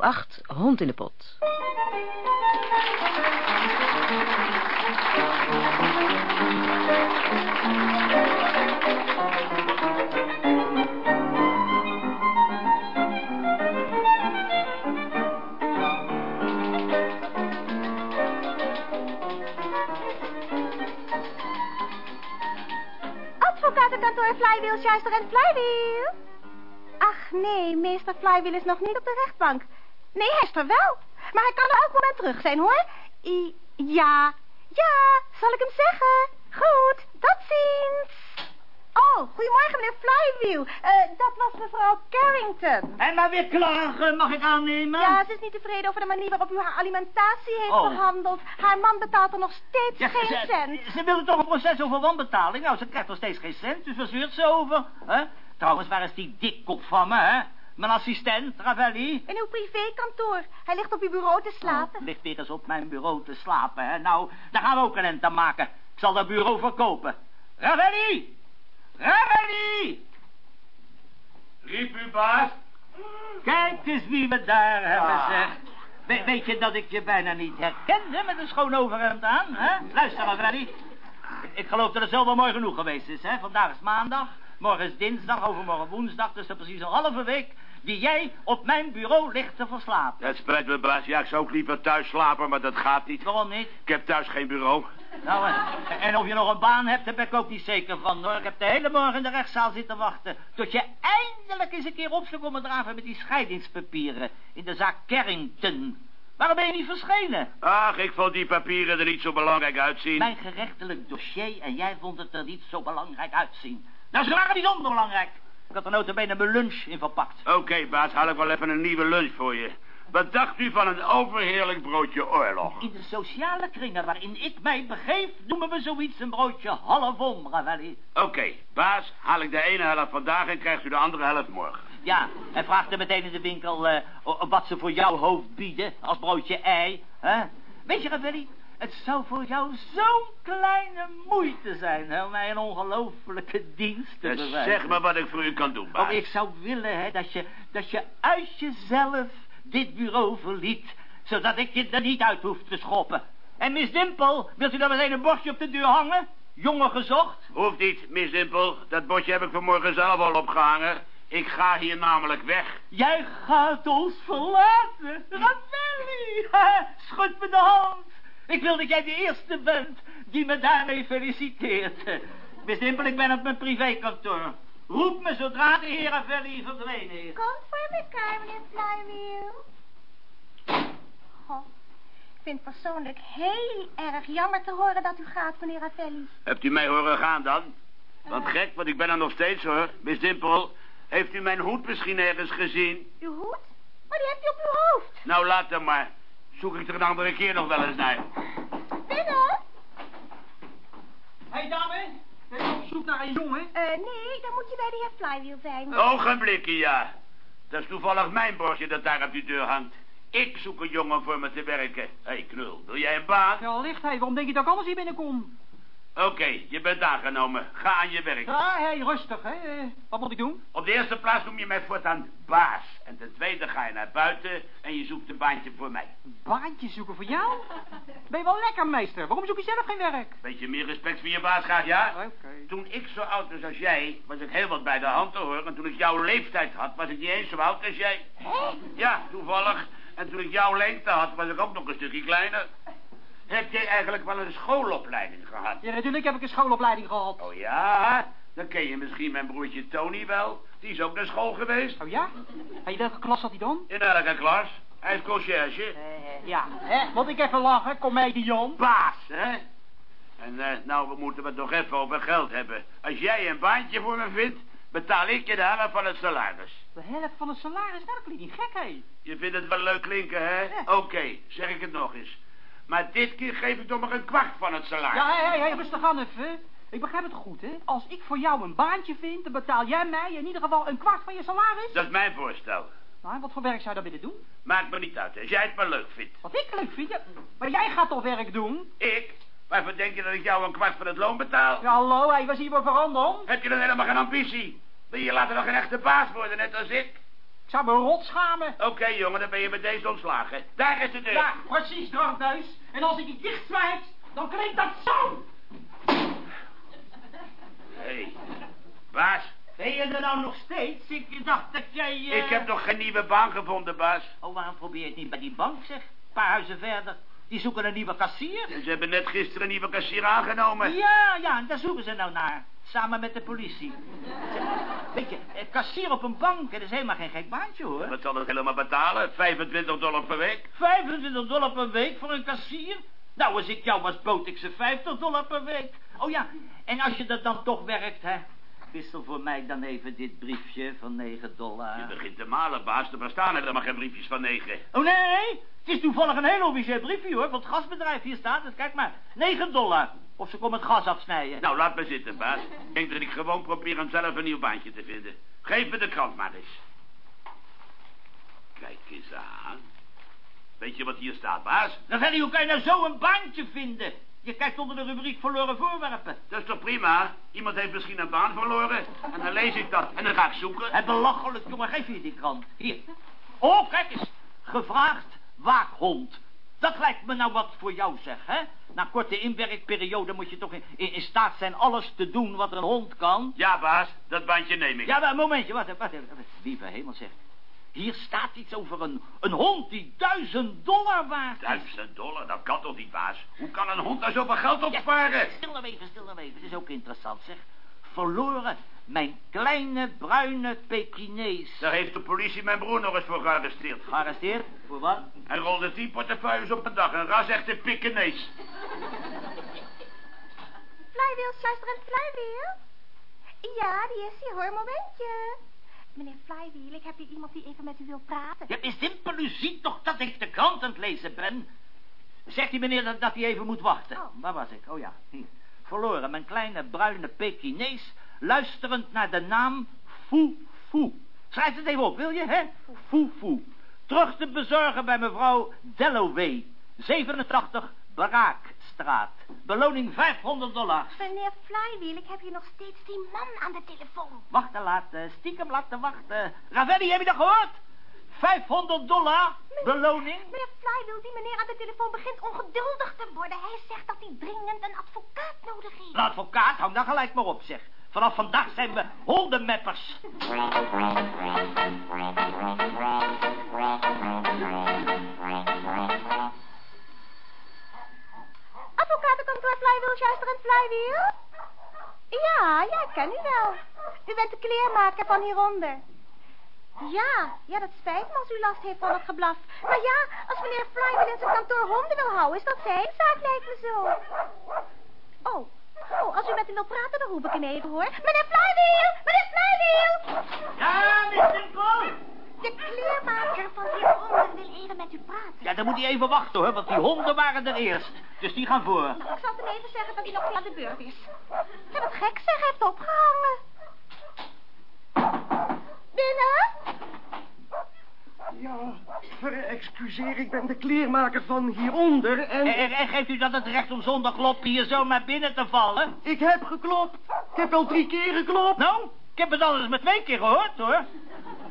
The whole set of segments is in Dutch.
08, hond in de pot. Advocatenkantoor Flywheel, Schuister en Flywheel. Ach nee, meester Flywheel is nog niet op de rechtbank. Nee, hij is er wel. Maar hij kan er elk moment terug zijn, hoor. I ja, ja, zal ik hem zeggen? Goed, tot ziens. Oh, goedemorgen, meneer Flywheel. Eh, dat was mevrouw Carrington. En maar weer klagen, mag ik aannemen? Ja, ze is niet tevreden over de manier waarop u haar alimentatie heeft Oh. behandeld. Haar man betaalt er nog steeds Ja, geen ze, cent. Ze wilde toch een proces over wanbetaling? Nou, ze krijgt nog steeds geen cent, dus waar zeurt ze over? hè? Trouwens, waar is die dikkop van me, hè? Mijn assistent, Ravelli? In uw privékantoor. Hij ligt op uw bureau te slapen. Oh, ligt weer eens op mijn bureau te slapen, hè? Nou, daar gaan we ook een end aan maken. Ik zal dat bureau verkopen. Ravelli! Ravelli! Riep u, baas? Kijk eens wie we daar hebben, Ah. zeg. We- weet je dat ik je bijna niet herkende met een schoon overhemd aan, hè? Luister, Ravelli. Ik, geloof dat het zo wel mooi genoeg geweest is, hè? Vandaag is maandag, morgen is dinsdag, overmorgen woensdag, dus dat is precies een halve week die jij op mijn bureau ligt te verslapen. Het spijt me, baas. Ja, ik zou ook liever thuis slapen, maar dat gaat niet. Waarom niet? Ik heb thuis geen bureau. Nou, en, en of je nog een baan hebt, daar ben ik ook niet zeker van, hoor. Ik heb de hele morgen in de rechtszaal zitten wachten... tot je eindelijk eens een keer op zou komen draven met die scheidingspapieren... in de zaak Carrington. Waarom ben je niet verschenen? Ach, ik vond die papieren er niet zo belangrijk uitzien. Mijn gerechtelijk dossier en jij vond het er niet zo belangrijk uitzien. Nou, ze waren bijzonder belangrijk. Ik had er notabene mijn lunch in verpakt. Oké, baas, haal ik wel even een nieuwe lunch voor je. Wat dacht u van een overheerlijk broodje oorlog? In de sociale kringen waarin ik mij begeef... noemen we zoiets een broodje half om, Ravelli. Oké, baas, haal ik de ene helft vandaag en krijgt u de andere helft morgen. Ja, en vraagt er meteen in de winkel eh, wat ze voor jouw hoofd bieden als broodje ei. Hè? Weet je, Ravelli, het zou voor jou zo'n kleine moeite zijn... Hè, om mij een ongelofelijke dienst te Dus bewijzen. zeg maar wat ik voor u kan doen, baas. Oh, ik zou willen hè, dat, je, dat je uit jezelf dit bureau verliet... zodat ik je er niet uit hoef te schoppen. En Miss Dimpel, wilt u dan meteen een bordje op de deur hangen? Jongen gezocht? Hoeft niet, Miss Dimpel. Dat bordje heb ik vanmorgen zelf al opgehangen. Ik ga hier namelijk weg. Jij gaat ons verlaten. Ravelli, schud me de hand. Ik wil dat jij de eerste bent die me daarmee feliciteert. Miss Dimpel, ik ben op mijn privékantoor. Roep me zodra de heer Ravelli verdwenen is. Kom voor elkaar, meneer Flywheel. Goh, ik vind het persoonlijk heel erg jammer te horen dat u gaat, meneer Ravelli. Hebt u mij horen gaan dan? Want gek, want ik ben er nog steeds hoor. Miss Dimpel, heeft u mijn hoed misschien ergens gezien? Uw hoed? Maar die hebt u op uw hoofd. Nou, laat hem maar. Zoek ik er een andere keer nog wel eens naar. Binnen? Hé hey, dame, ben je op zoek naar een jongen? Eh, nee, dan moet je bij de heer Flywheel zijn. Ogenblikken, ja. Dat is toevallig mijn bordje dat daar op die deur hangt. Ik zoek een jongen voor me te werken. Hé, hey, knul, wil jij een baan? Ja, licht, hé. Waarom denk je dat ik anders hier binnenkom? Oké, je bent aangenomen. Ga aan je werk. Ja, hé, rustig, hè. Wat moet ik doen? Op de eerste plaats noem je mij voortaan baas. En ten tweede ga je naar buiten en je zoekt een baantje voor mij. Een baantje zoeken voor jou? Ben je wel lekker, meester? Waarom zoek je zelf geen werk? Beetje meer respect voor je baas graag, ja? Oké. Toen ik zo oud was als jij, was ik heel wat bij de hand te horen. En toen ik jouw leeftijd had, was ik niet eens zo oud als jij. Ja, toevallig. En toen ik jouw lengte had, was ik ook nog een stukje kleiner. Heb jij eigenlijk wel een schoolopleiding gehad? Ja, natuurlijk heb ik een schoolopleiding gehad. Oh ja? Dan ken je misschien mijn broertje Tony wel. Die is ook naar school geweest. Oh ja? In welke klas zat hij dan? In elke klas. Hij is conciërge. Ja, hè? Moet ik even lachen, comedian? Baas, hè? En eh, nou, we moeten het nog even over geld hebben. Als jij een baantje voor me vindt, betaal ik je de helft van het salaris. De helft van het salaris, nou, dat klinkt niet gek, hé. Je vindt het wel leuk klinken, hè? Ja. Oké, zeg ik het nog eens. Maar dit keer geef ik toch maar een kwart van het salaris. Ja, hé, hé, rustig aan even. Ik begrijp het goed, hè. Als ik voor jou een baantje vind, dan betaal jij mij in ieder geval een kwart van je salaris. Dat is mijn voorstel. Nou, wat voor werk zou je dan willen doen? Maakt me niet uit, als jij het maar leuk vindt. Wat ik leuk vind, ja. Maar jij gaat toch werk doen? Ik? Waarvoor denk je dat ik jou een kwart van het loon betaal? Ja, hallo, hé, was hier voor veranderen? Heb je dan helemaal geen ambitie? Wil je later nog een echte baas worden, net als ik? Zou me rot schamen. Oké, jongen, dan ben je met deze ontslagen. Daar is de deur. Ja, precies, drangneus. En als ik die dicht zwijg, dan klinkt dat zo. Hé, hey. baas. Ben je er nou nog steeds? Ik dacht dat jij... eh, Ik heb nog geen nieuwe baan gevonden, baas. Oh, waarom probeer je het niet bij die bank, zeg? Een paar huizen verder. Die zoeken een nieuwe kassier. Ze hebben net gisteren een nieuwe kassier aangenomen. Ja, ja, daar zoeken ze nou naar. Samen met de politie. Weet je, kassier op een bank, dat is helemaal geen gek baantje, hoor. Wat zal het helemaal betalen? 25 dollar per week? 25 dollar per week voor een kassier? Nou, als ik jou was, bood ik ze 50 dollar per week. Oh ja, en als je dat dan toch werkt, hè? Wissel voor mij dan even dit briefje van 9 dollar. Je begint te malen, baas. Er bestaan helemaal geen briefjes van negen. Oh nee, het is toevallig een heel officieel briefje hoor, van het gasbedrijf. Hier staat het, kijk maar. 9 dollar. Of ze komen het gas afsnijden. Nou, laat me zitten, baas. Ik denk dat ik gewoon probeer hem zelf een nieuw baantje te vinden. Geef me de krant maar eens. Kijk eens aan. Weet je wat hier staat, baas? Ravelli, hoe kan je nou zo een baantje vinden? Je kijkt onder de rubriek verloren voorwerpen. Dat is toch prima? Iemand heeft misschien een baan verloren. En dan lees ik dat. En dan ga ik zoeken. Het belachelijk, jongen, geef je die krant. Hier. Oh, kijk eens. Gevraagd waakhond. Dat lijkt me nou wat voor jou, zeg, hè? Na korte inwerkperiode moet je toch in, in, in staat zijn alles te doen wat een hond kan. Ja, baas. Dat baantje neem ik. Ja, maar een momentje, wacht even, wacht even. Lieve hemel, zeg. Hier staat iets over een, een hond die duizend dollar waard is. Duizend dollar, dat kan toch niet, baas? Hoe kan een hond daar zoveel geld op sparen? Stil nou even, stil nou even. Het is ook interessant, zeg. Verloren mijn kleine bruine Pekinees. Daar heeft de politie mijn broer nog eens voor gearresteerd. Gearresteerd? Voor wat? Hij rolde tien portefeuilles op een dag. Een ras echte pikkenees. Flywheel, luisterend Flywheel? Ja, die is hier hoor, momentje. Meneer Flywheel, ik heb hier iemand die even met u wil praten. Ja, is simpel, u ziet toch dat ik de krant aan het lezen ben? Zegt die meneer dat, dat hij even moet wachten? Oh. Waar was ik? Oh ja, hier. Verloren, mijn kleine bruine Pekinees, luisterend naar de naam Foe Foe. Schrijf het even op, wil je, hè? Foe Foe. Terug te bezorgen bij mevrouw Dalloway, 87 Beloning 500 dollar. Meneer Flywheel, ik heb hier nog steeds die man aan de telefoon. Wachten laten, stiekem laten wachten. Ravelli, heb je dat gehoord? 500 dollar beloning. Meneer Flywheel, die meneer aan de telefoon begint ongeduldig te worden. Hij zegt dat hij dringend een advocaat nodig heeft. Een advocaat, hou dan gelijk maar op, zeg. Vanaf vandaag zijn we hondenmeppers. Advocatenkantoor Flywheel, juisterend Flywheel? Ja, ja, ik ken u wel. U bent de kleermaker van hieronder. Ja, ja, dat spijt me als u last heeft van het geblaf. Maar ja, als meneer Flywheel in zijn kantoor honden wil houden, is dat zijn zaak, lijkt me zo. Oh, oh, als u met hem wil praten, dan roep ik hem even, hoor. Meneer Flywheel! Meneer Flywheel! Ja, Mr. Paul. De kleermaker van hieronder wil even met u praten. Ja, dan moet hij even wachten, hoor, want die honden waren er eerst. Dus die gaan voor. Nou, ik zal hem even zeggen dat hij nog niet aan de beurt is. Ja, wat gek zeg, hij heeft opgehangen. Binnen? Ja, verexcuseer, ik ben de kleermaker van hieronder en... En, en geeft u dat het recht om zonder kloppen hier zo maar binnen te vallen? Ik heb geklopt. Ik heb al drie keer geklopt. Nou, ik heb het al eens met twee keer gehoord, hoor.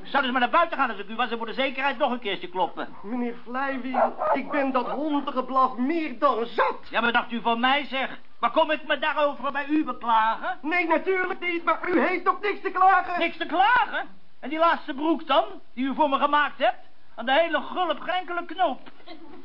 Zou dus maar naar buiten gaan als ik u was en voor de zekerheid nog een keertje kloppen. Meneer Flywheel, ik ben dat hondengeblaf meer dan zat. Ja, maar dacht u van mij, zeg? Maar kom ik me daarover bij u beklagen? Nee, natuurlijk niet, maar u heeft ook niks te klagen. Niks te klagen? En die laatste broek dan, die u voor me gemaakt hebt? Aan de hele gulp geen enkele knoop.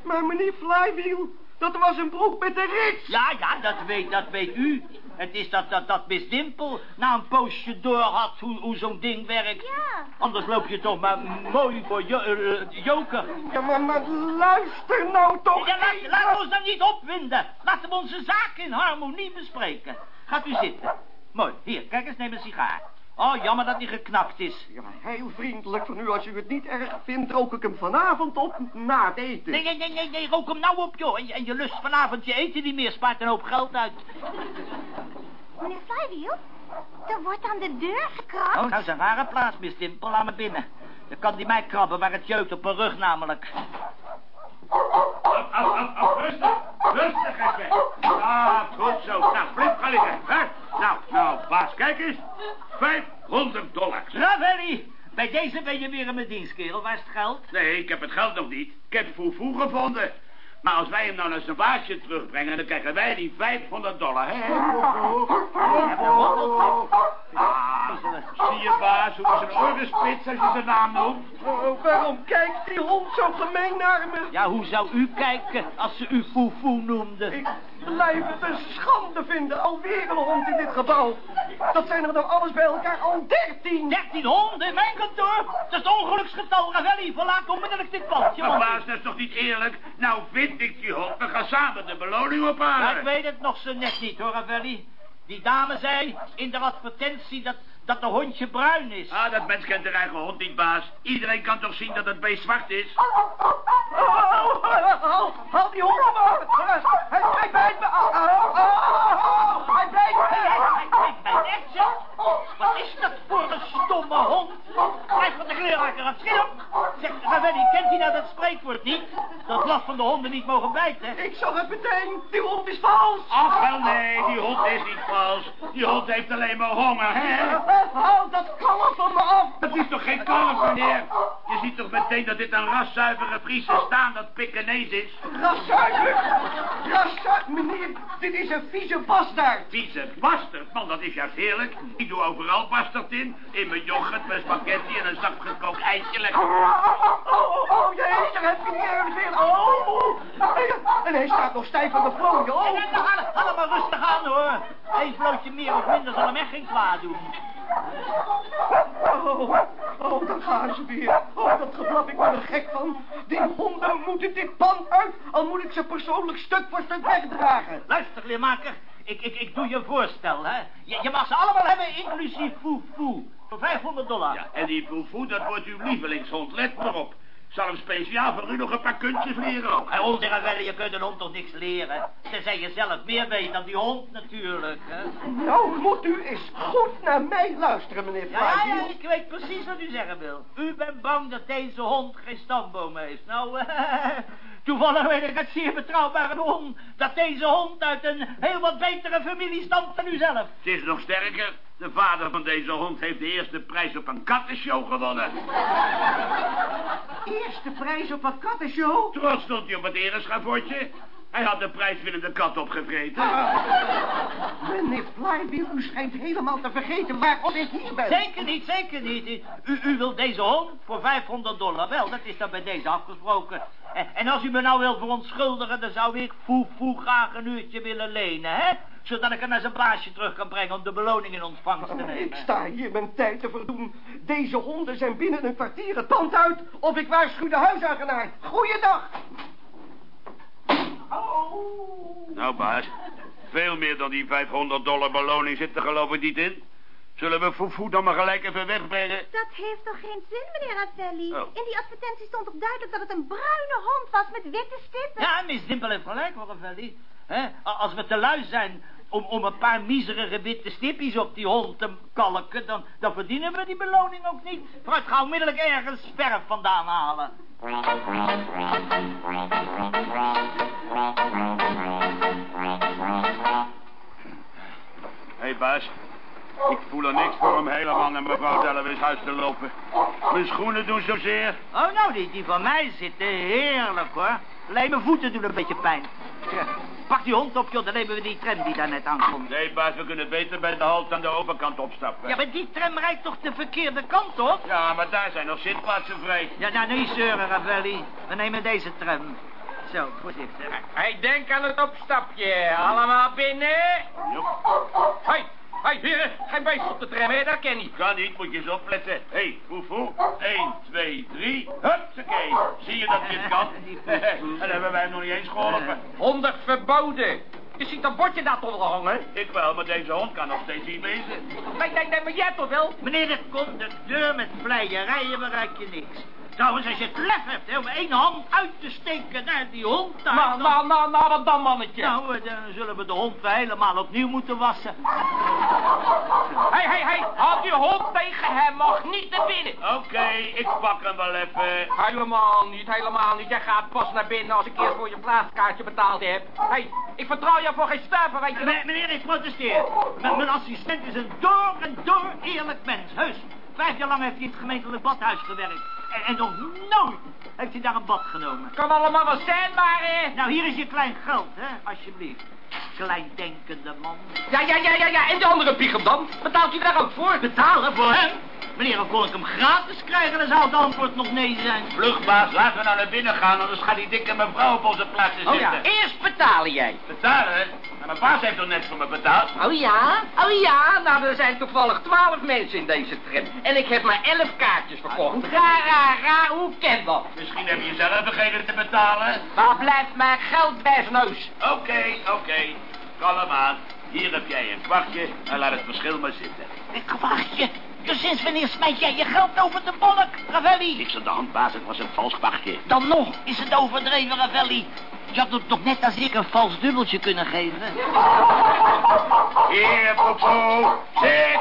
Maar meneer Flywheel, dat was een broek met een rits. Ja, ja, dat weet, dat weet u. Het is dat, dat, dat Miss Dimpel na een poosje door had hoe, hoe zo'n ding werkt. Ja. Anders loop je toch maar mooi voor jo eh, eh, joker. Ja, maar, maar luister nou toch Ja, laat, even. laat ons dan niet opwinden. Laten we onze zaak in harmonie bespreken. Gaat u zitten. Mooi, hier, kijk eens, neem een sigaar. Oh, jammer dat die geknakt is. Ja, heel vriendelijk van u. Als u het niet erg vindt, rook ik hem vanavond op na het eten. Nee, nee, nee, nee, nee, rook hem nou op, joh. En, je- en je lust vanavond je eten niet meer, spaart een hoop geld uit. Meneer Flywheel? Er wordt aan de deur gekrapt. Oh, nou is een rare plaats, Miss Dimpel. Laat me binnen. Dan kan die mij krabben waar het jeukt op mijn rug namelijk. Af, af, af, af, rustig. Rustig even. Ah, goed zo. Nou, flip, ga liggen. Hè? Nou, nou, baas, kijk eens. 500 dollar. Ravelli, Bij deze ben je weer in mijn dienst, kerel. Waar is het geld? Nee, ik heb het geld nog niet. Ik heb Foefoe gevonden. Maar als wij hem nou naar zijn baasje terugbrengen, dan krijgen wij die 500 dollar, hè? Ah, zie je, baas, hoe is een oren spits als je zijn naam noemt? Oh, waarom kijkt die hond zo gemeen naar me? Ja, hoe zou u kijken als ze u foefoe noemde? Ik blijf het een schande vinden. Alweer een hond in dit gebouw. Dat zijn er dan alles bij elkaar al dertien. 13 honden in mijn kantoor? Dat is het ongeluksgetal, Ravelli. Verlaat onmiddellijk dit pandje, Maar baas, dat is toch niet eerlijk? Nou vind ik die hond, we gaan samen de beloning Ja, ophalen. ik weet het nog zo net niet, hoor, Ravelli. Die dame zei in de advertentie dat, dat de hondje bruin is. Ah, dat mens kent haar eigen hond niet, baas. Iedereen kan toch zien dat het beest zwart is? Haal, haal die hond maar. Hij, hij bijt me. Hij bijt Hij me. mij echt. Wat is dat voor een stomme hond? Blijf van de kleerhaker af. Schiet op. Zeg, Ravelli, kent u nou dat spreekwoord niet? Dat laf van de honden niet mogen bijten. Ik zag het meteen. Die hond is vals. Ach, wel nee, die hond is niet vals. Die hond heeft alleen maar honger, hè? Haal dat kalf van me af. Het is toch geen kalf, meneer? Je ziet toch meteen dat dit een raszuivere Friese staan dat Pekkenees is? Raszuiver. Raszuiver. Meneer, dit is een vieze bastaard. Vieze bastard, man, dat is juist heerlijk. Ik doe overal bastard in. In mijn yoghurt, mijn spaghetti en een zacht gekookt eitje lekker. Oh, oh, oh, oh, jee, daar heb je niet ergens weer. Oh, en hij staat nog stijf aan de vloer. En Oh, dan maar rustig aan, hoor. Eén vlootje meer of minder zal hem echt geen kwaad doen. oh, oh, daar gaan ze weer. Oh, dat geblaf ik maar er gek van. Die honden moeten dit pand uit, al moet ik ze persoonlijk stuk voor stuk wegdragen. Luister, leermaker. Ik, ik, ik doe je een voorstel, hè. Je, je mag ze allemaal hebben, inclusief foe-foe. Voor 500 dollar. Ja, en die Foefoe, dat wordt uw lievelingshond. Let maar op. Ik zal hem speciaal voor u nog een paar kunstjes leren ook. Hij hond zeggen wel, je kunt een hond toch niks leren. Tenzij je zelf meer weet dan die hond natuurlijk, hè. Nou moet u eens goed naar mij luisteren, meneer Ja, ja, ja, ik weet precies wat u zeggen wil. U bent bang dat deze hond geen stamboom heeft. Nou, toevallig weet ik uit zeer betrouwbare bron... dat deze hond uit een heel wat betere familie stamt dan u zelf. Het is nog sterker. De vader van deze hond heeft de eerste prijs op een kattenshow gewonnen. Eerste prijs op een kattenshow. Trots stond hij op het ereschavotje. Hij had de prijswinnende kat opgevreten. Meneer Flywheel, u schijnt helemaal te vergeten waarom ik hier ben. Zeker niet, zeker niet. U, u wilt deze hond voor 500 dollar. Wel, dat is dan bij deze afgesproken. En, en als u me nou wilt verontschuldigen... dan zou ik foe foe graag een uurtje willen lenen, hè? Zodat ik hem naar zijn baasje terug kan brengen... om de beloning in ontvangst te nemen. Ik sta hier mijn tijd te verdoen. Deze honden zijn binnen een kwartier het pand uit. Of ik waarschuw de huiseigenaar. Goeiedag. Oh. Nou, baas. Veel meer dan die 500 dollar beloning zit er geloof ik niet in. Zullen we Foefoe dan maar gelijk even wegbrengen? Dat heeft toch geen zin, meneer Ravelli? Oh. In die advertentie stond toch duidelijk dat het een bruine hond was met witte stippen? Ja, Miss Dimpel heeft gelijk, hoor? A- Als we te lui zijn om, om een paar miserige witte stippies op die hond te kalken... Dan, dan verdienen we die beloning ook niet. Vooruit, ga onmiddellijk ergens verf vandaan halen. Hé, hey, baas. Ik voel er niks voor om helemaal naar mevrouw Delawes huis te lopen. Mijn schoenen doen zozeer. Oh, nou, die, die van mij zitten heerlijk, hoor. Alleen mijn voeten doen een beetje pijn. Ja, Pak die hond op, joh, dan nemen we die tram die daar net aankomt. Nee, baas, we kunnen beter bij de halt aan de overkant opstappen. Ja, maar die tram rijdt toch de verkeerde kant op? Ja, maar daar zijn nog zitplaatsen vrij. Ja, nou, niet zeuren, Ravelli. We nemen deze tram. Zo, voorzichtig. Hey, denk aan het opstapje. Allemaal binnen. Joep. Hoi, hoi, heren. Geen beest op de tram, hè? Dat ken ik. Kan niet, moet je eens opletten. Hé, hey, Foefoe. 1, 2, 3. Hupsakee. Zie je dat dit kan? en dan hebben wij hem nog niet eens geholpen. Honderd verboden. Je ziet dat bordje daar toch wel hangen? Ik wel, maar deze hond kan nog steeds niet wezen. Nee, nee, nee, maar jij toch wel? Meneer de conducteur met vleierijen bereik je niks. Trouwens, als je het lef hebt hè, om één hand uit te steken naar die hond... daar, Nou, dan- nou, nou, nou, wat dan, mannetje? Nou, eh, dan zullen we de hond weer helemaal opnieuw moeten wassen. Hé, hé, hé, houd je hond tegen hem, mag niet naar binnen. Oké, ik pak hem wel even. Helemaal niet, helemaal niet. Jij gaat pas naar binnen als ik eerst voor je plaatskaartje betaald heb. Hé, hey, ik vertrouw jou voor geen stuiver, weet je wel. Me- meneer, ik protesteer. M- mijn assistent is een door en door eerlijk mens, heus. Vijf jaar lang heeft hij in het gemeentelijk badhuis gewerkt. En, en nog nooit heeft hij daar een bad genomen. Kan allemaal wel zijn, maar... eh, Nou, hier is je klein geld, hè, alsjeblieft. Kleindenkende man. Ja, ja, ja, ja, ja. En de andere Piegel dan? Betaalt u daar ook voor? Betalen voor hem? Meneer, dan kon ik hem gratis krijgen, dan zou het antwoord nog nee zijn. Vlugbaas, laten we nou naar binnen gaan, anders gaat die dikke mevrouw op onze plaats zitten. Oh ja, eerst betalen jij. Betalen? Maar mijn baas heeft toch net voor me betaald? Oh ja? Oh ja? Nou, er zijn toevallig twaalf mensen in deze tram. En ik heb maar elf kaartjes verkocht. Ra, ra, ra, hoe ken dat? Misschien heb je zelf vergeten te betalen. Waar blijft mijn geld bij zijn neus? Oké, oké. Kalm aan. Hier heb jij een kwartje en laat het verschil maar zitten. Een kwartje? Dus sinds wanneer smijt jij je geld over de bolk, Ravelli? Niks aan de hand, baas. Het was een vals kwartje. Dan nog is het overdreven, Ravelli. Je had het toch net als ik een vals dubbeltje kunnen geven? Hier, popo. Zet.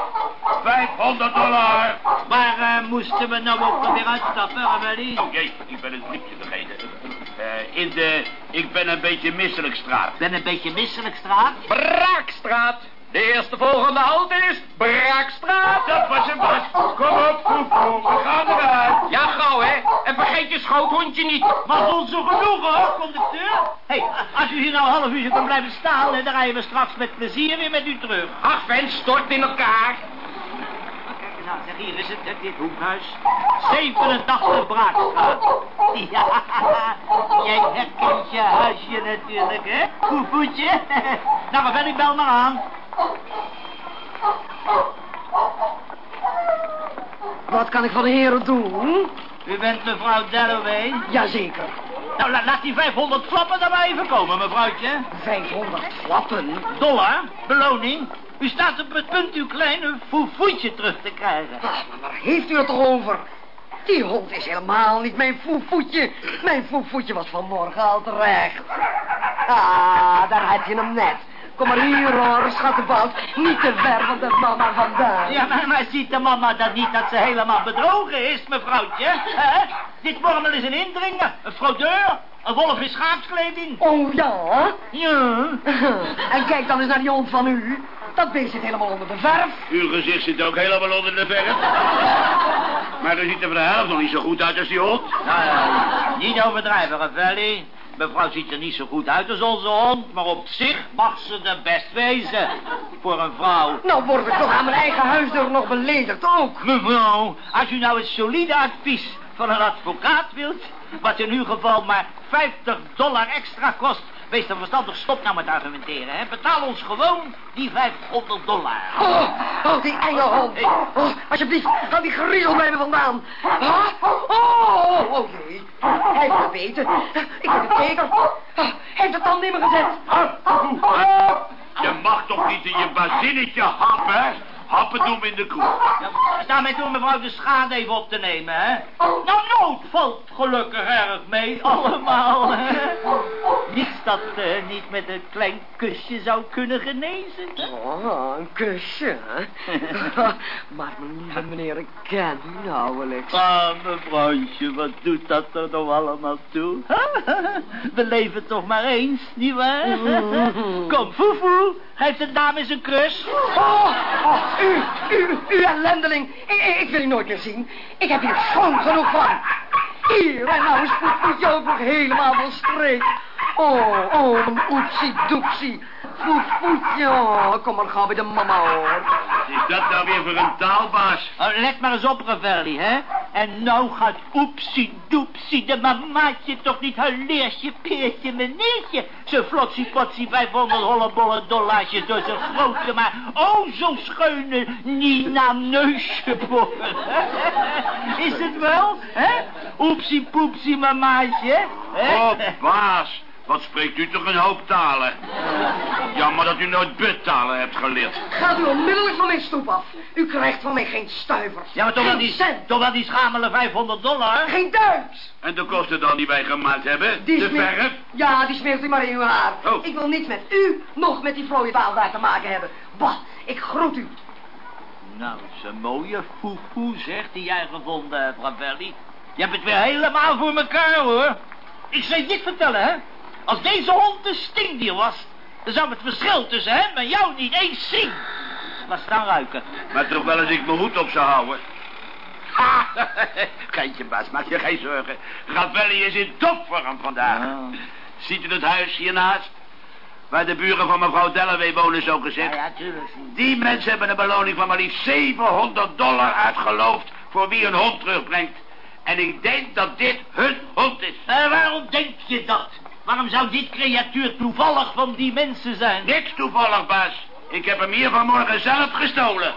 500 dollar. Waar eh, moesten we nou ook weer uitstappen, Ravelli? Oh jee, ik ben het briefje vergeten. Eh, in de... Ik ben een beetje misselijk straat. Ben een beetje misselijk, straat. Braakstraat. De eerste volgende halte is Braakstraat. Dat was hem, Bas. Kom op, popo. We gaan eruit. Ja, gauw, hè. En vergeet je schoothondje niet. Maar ons zo genoeg, hoor, conducteur. Hé, hey, als u hier nou een half uurtje kan blijven staan... dan rijden we straks met plezier weer met u terug. Ach, vent, stort in elkaar. Nou, zeg, hier is het, hè, dit hoekhuis. 87 Braakstraat. Ja, jij herkent je huisje natuurlijk, hè? Koevoetje. Nou, maar ben ik bel maar aan. Wat kan ik van de heren doen? U bent mevrouw Dalloway. Jazeker. Nou, la- laat die 500 flappen dan maar even komen, mevrouwtje. 500 flappen. Dollar, beloning. U staat op het punt uw kleine foefoetje terug te krijgen. Ah, maar waar heeft u het toch over? Die hond is helemaal niet mijn foefoetje. Mijn foefoetje was vanmorgen al terecht. Ah, daar heb je hem net. Kom maar hier hoor, schattenbout. Niet te ver van de mama vandaan. Ja, maar, maar ziet de mama dat niet dat ze helemaal bedrogen is, mevrouwtje? Dit wormel is een indringer, een fraudeur, een wolf in schaapskleding. Oh ja? Ja. En kijk dan eens naar die hond van u. Dat beest zit helemaal onder de verf. Uw gezicht zit ook helemaal onder de verf. Maar u ziet er voor de helft nog niet zo goed uit als die hond. Nou ja, niet overdrijven, Ravelli. Mevrouw ziet er niet zo goed uit als onze hond, maar op zich mag ze er best wezen. Voor een vrouw. Nou word ik toch aan mijn eigen huisdeur nog beledigd ook. Mevrouw, als u nou een solide advies van een advocaat wilt, wat in uw geval maar 50 dollar extra kost, wees dan verstandig, stop nou met argumenteren, hè. Betaal ons gewoon die 500 dollar. Oh, oh, die enge hond. Oh, alsjeblieft, ga die griezel bij me vandaan. Oh, oh, oh jee. Hij heeft het weten. Ik heb het zeker. Ah, Hij heeft het dan niet meer gezet. Je mag toch niet in je bazinnetje happen? Happen doen in de kroeg. Ja, daarmee doen mevrouw de schade even op te nemen, hè. Nou, nood valt gelukkig erg mee, allemaal, hè. Niets dat eh, niet met een klein kusje zou kunnen genezen. hè? Oh, een kusje, hè? maar mijn meneer, ik ken u nauwelijks. Ah, mevrouwtje, wat doet dat er nou allemaal toe? We leven toch maar eens, nietwaar? Kom, foefoe, geef de dame eens een kus. Oh, oh, u, u, u ellendeling. Ik, ik, wil u nooit meer zien. Ik heb hier schoon genoeg van. Hier, en nou is Poetpoetje ook nog helemaal van streek. Oh, oh, mijn oepsie doepsie. Poetpoetje, oh, kom maar gauw bij de mama, hoor. Wat is dat nou weer voor een taalbaas? Oh, let maar eens op, Ravelli, hè? En nou gaat oepsie doepsie de mamaatje toch niet haar leertje, peertje, meneertje. Zijn flotsie potsie 500 hollebolle dollarsjes door zijn grote, maar oh zo scheune Nina neusje boren. Is het wel, hè? Oepsie poepsie mamaatje, hè? Oh, baas. Wat spreekt u toch een hoop talen? Jammer dat u nooit buttalen hebt geleerd. Gaat u onmiddellijk van mijn stoep af. U krijgt van mij geen stuivers. Ja, maar toch wel die, cent. toch wel die schamele 500 dollar? Geen duims. En de kosten dan die wij gemaakt hebben? Die de smeert- verf? Ja, die smeert u maar in uw haar. Oh. Ik wil niets met u, nog met die vlooie taal daar te maken hebben. Bah, ik groet u. Nou, is een mooie foefoe, zegt die jij gevonden hebt, Ravelli. Je hebt het weer helemaal voor elkaar, hoor. Ik zou je dit vertellen, hè. Als deze hond een stinkdier was, dan zou het verschil tussen hem en jou niet eens zien. Laat staan ruiken. Maar toch wel als ik mijn hoed op zou houden. Geintje, baas, maak je geen zorgen. Ravelli is in topvorm vandaag. Ziet u het huis hiernaast? Waar de buren van mevrouw Dalloway wonen, zo gezegd. Ja, ja, tuurlijk. Die mensen hebben een beloning van maar liefst 700 dollar uitgeloofd... voor wie een hond terugbrengt. En ik denk dat dit hun hond is. Eh, waarom denk je dat? Waarom zou dit creatuur toevallig van die mensen zijn? Niks toevallig, baas. Ik heb hem hier vanmorgen zelf gestolen.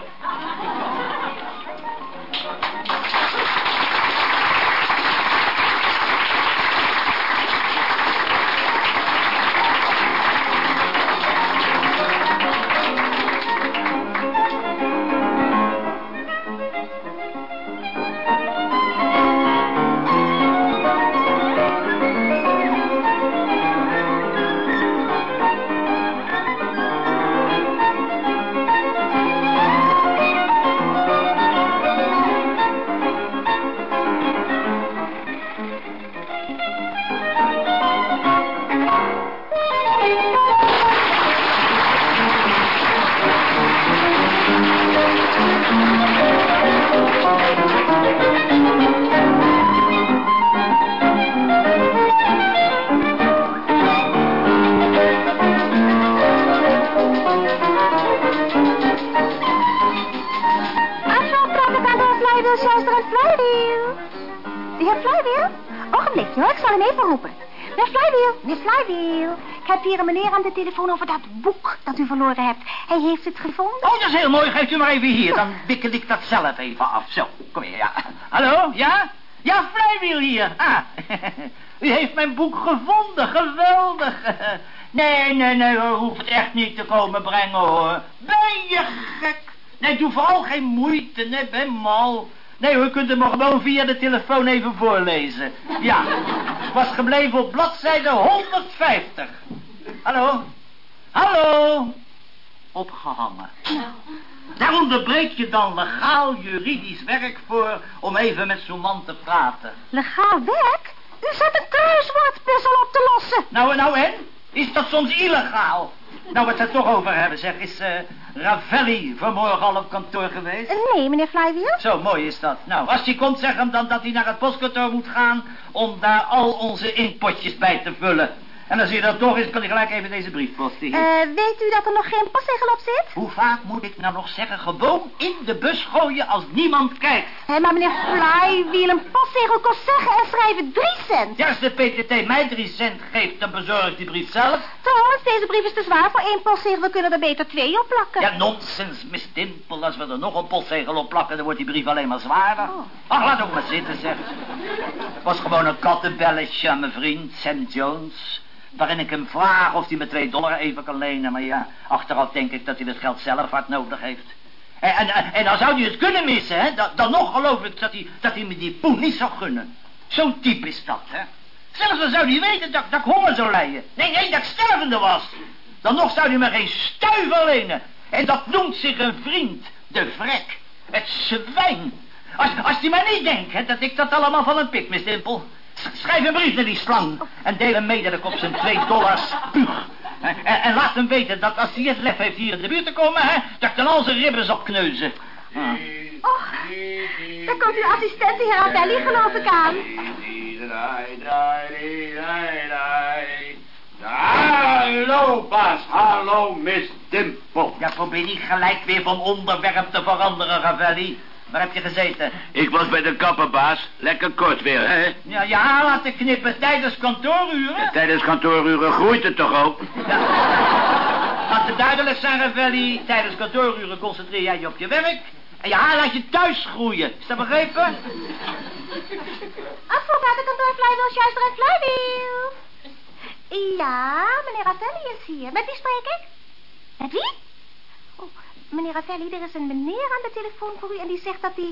Meneer aan de telefoon over dat boek dat u verloren hebt. Hij heeft het gevonden. Oh, dat is heel mooi. Geeft u maar even hier. Dan wikkel ik dat zelf even af. Zo, kom hier, ja. Hallo, ja? Ja, Vrijwiel hier. Ah, u heeft mijn boek gevonden. Geweldig. Nee, nee, nee, u hoeft het echt niet te komen brengen, hoor. Ben je gek? Nee, doe vooral geen moeite. Nee, ben mal. Nee, u kunt hem gewoon via de telefoon even voorlezen. Ja, was gebleven op bladzijde 150. Hallo? Hallo? Opgehangen. Daar onderbreek je dan legaal juridisch werk voor om even met zo'n man te praten. Legaal werk? U zet een kruiswoordpuzzel op te lossen. Nou, nou en? Is dat soms illegaal? Nou, wat we het toch over hebben, zeg. Is eh Ravelli vanmorgen al op kantoor geweest? Nee, meneer Flywheel. Zo, mooi is dat. Nou, als hij komt, zeg hem dan dat hij naar het postkantoor moet gaan... om daar al onze inkpotjes bij te vullen. En als hij dat toch is, kan hij gelijk even deze brief posten. hier. Eh, weet u dat er nog geen postzegel op zit? Hoe vaak moet ik nou nog zeggen? Gewoon in de bus gooien als niemand kijkt. Hé, maar meneer Flywheel, een postzegel kost zeggen en schrijven drie cent. Ja, als de PTT mij drie cent geeft, dan bezorg ik die brief zelf. Trouwens, deze brief is te zwaar voor één postzegel. We kunnen er beter twee op plakken. Ja, nonsens, Miss Dimpel. Als we er nog een postzegel op plakken, dan wordt die brief alleen maar zwaarder. Oh. Ach, laat ook maar zitten, zeg. Het was gewoon een kattenbelletje aan mijn vriend, St. Jones. Waarin ik hem vraag of hij me twee dollar even kan lenen. Maar ja, achteraf denk ik dat hij dat geld zelf hard nodig heeft. En, en, en dan zou hij het kunnen missen, hè. Dan, nog geloof ik dat hij, dat hij me die poen niet zou gunnen. Zo'n type is dat, hè. Zelfs dan zou hij weten dat, dat ik honger zou lijden. Nee, nee, dat ik stervende was. Dan nog zou hij me geen stuiver lenen. En dat noemt zich een vriend. De vrek. Het zwijn. Als, als hij maar niet denkt hè, dat ik dat allemaal van een pik, Miss Dimpel. S- Schrijf een brief naar die slang. En deel hem mee dat ik op zijn twee dollar spuug. En, en, laat hem weten dat als hij het lef heeft hier in de buurt te komen, hè, dat ik dan al zijn ribbers opkneuzen. Ah. Och, daar komt uw assistent, de heer Adelli, geloof ik aan. Hallo, baas. Hallo, Miss Dimple. Ja, probeer niet gelijk weer van onderwerp te veranderen, Ravelli. Waar heb je gezeten? Ik was bij de kapper, baas. Lekker kort weer, hè? Ja, je haar laten knippen tijdens kantooruren? Tijdens kantooruren groeit het toch ook? Ja. Laat het duidelijk zijn, Ravelli. Tijdens kantooruren concentreer jij je op je werk. En je haar laat je thuis groeien. Is dat begrepen? Advocaat de kantoor Flywheel, Schuister en Flywheel. Ja, meneer Avelli is hier. Met wie spreek ik? Met wie? Oh, meneer Avelli, er is een meneer aan de telefoon voor u... en die zegt dat hij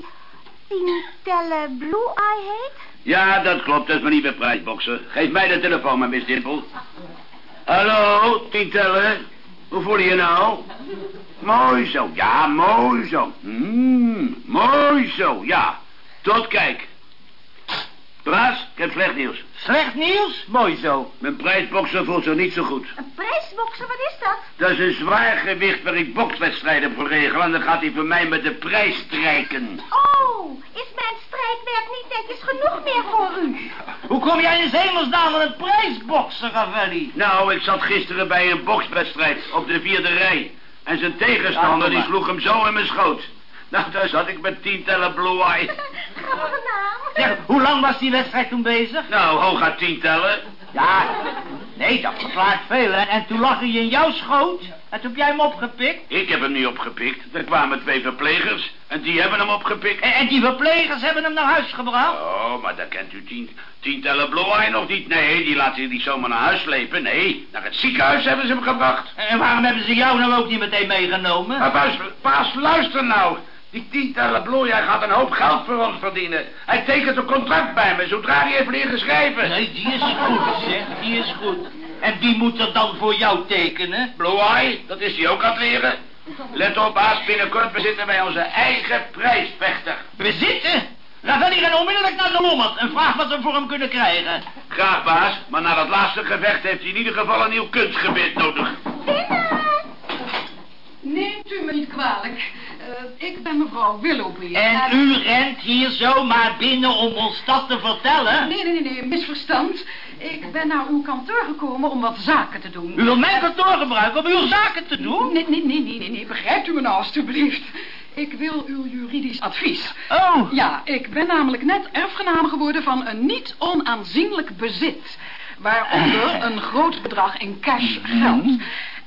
Tintelle Blue Eye heet. Ja, dat klopt. Dat is maar niet bij prijsboksen. Geef mij de telefoon maar, Miss Dimple. Hallo, Tientelle. Hoe voel je je nou? Mooi zo. Ja, mooi zo. Mm, mooi zo, ja. Tot kijk. Baas, ik heb slecht nieuws. Slecht nieuws? Mooi zo. Mijn prijsbokser voelt zich niet zo goed. Een prijsbokser, wat is dat? Dat is een zwaar gewicht waar ik bokswedstrijden voor regel. En dan gaat hij voor mij met de prijs strijken. Oh, is mijn strijdwerk niet netjes genoeg meer voor u? Hoe kom jij in hemelsnaam aan een prijsbokser, Ravelli? Nou, ik zat gisteren bij een bokswedstrijd op de vierde rij. En zijn tegenstander die sloeg hem zo in mijn schoot. Nou, daar zat ik met tientallen blue eye. Naam. Zeg, hoe lang was die wedstrijd toen bezig? Nou, hooguit tientallen. Ja, nee, dat verklaart veel. En, en toen lag hij in jouw schoot. En toen heb jij hem opgepikt. Ik heb hem niet opgepikt. Er kwamen twee verplegers en die hebben hem opgepikt. En, en die verplegers hebben hem naar huis gebracht. Oh, maar dan kent u tien, tientallen blue eye nog niet. Nee, die laten zich niet zomaar naar huis slepen. Nee, naar het ziekenhuis hebben ze hem gebracht. En waarom hebben ze jou nou ook niet meteen meegenomen? Maar Paas, Paas, luister nou. Die tientallen bloei, hij gaat een hoop geld voor ons verdienen. Hij tekent een contract bij me, zodra hij heeft leren schrijven. Nee, die is goed, zeg. Die is goed. En wie moet er dan voor jou tekenen? Blue Eye, dat is hij ook aan het leren. Let op, baas, binnenkort bezitten wij onze eigen prijsvechter. Bezitten? Ravelli, ren onmiddellijk naar de Lommerd en vraag wat we voor hem kunnen krijgen. Graag, baas, maar na dat laatste gevecht heeft hij in ieder geval een nieuw kunstgebied nodig. Neemt u me niet kwalijk. Eh, ik ben mevrouw Willoughby. En u rent hier zomaar binnen om ons dat te vertellen? Nee, nee, nee, nee, misverstand. Ik ben naar uw kantoor gekomen om wat zaken te doen. U wil mijn kantoor gebruiken om uw zaken te doen? Nee, nee, nee, nee, nee, nee. begrijpt u me nou alstublieft. Ik wil uw juridisch advies. Oh. Ja, ik ben namelijk net erfgenaam geworden van een niet onaanzienlijk bezit. Waaronder een groot bedrag in cash geld.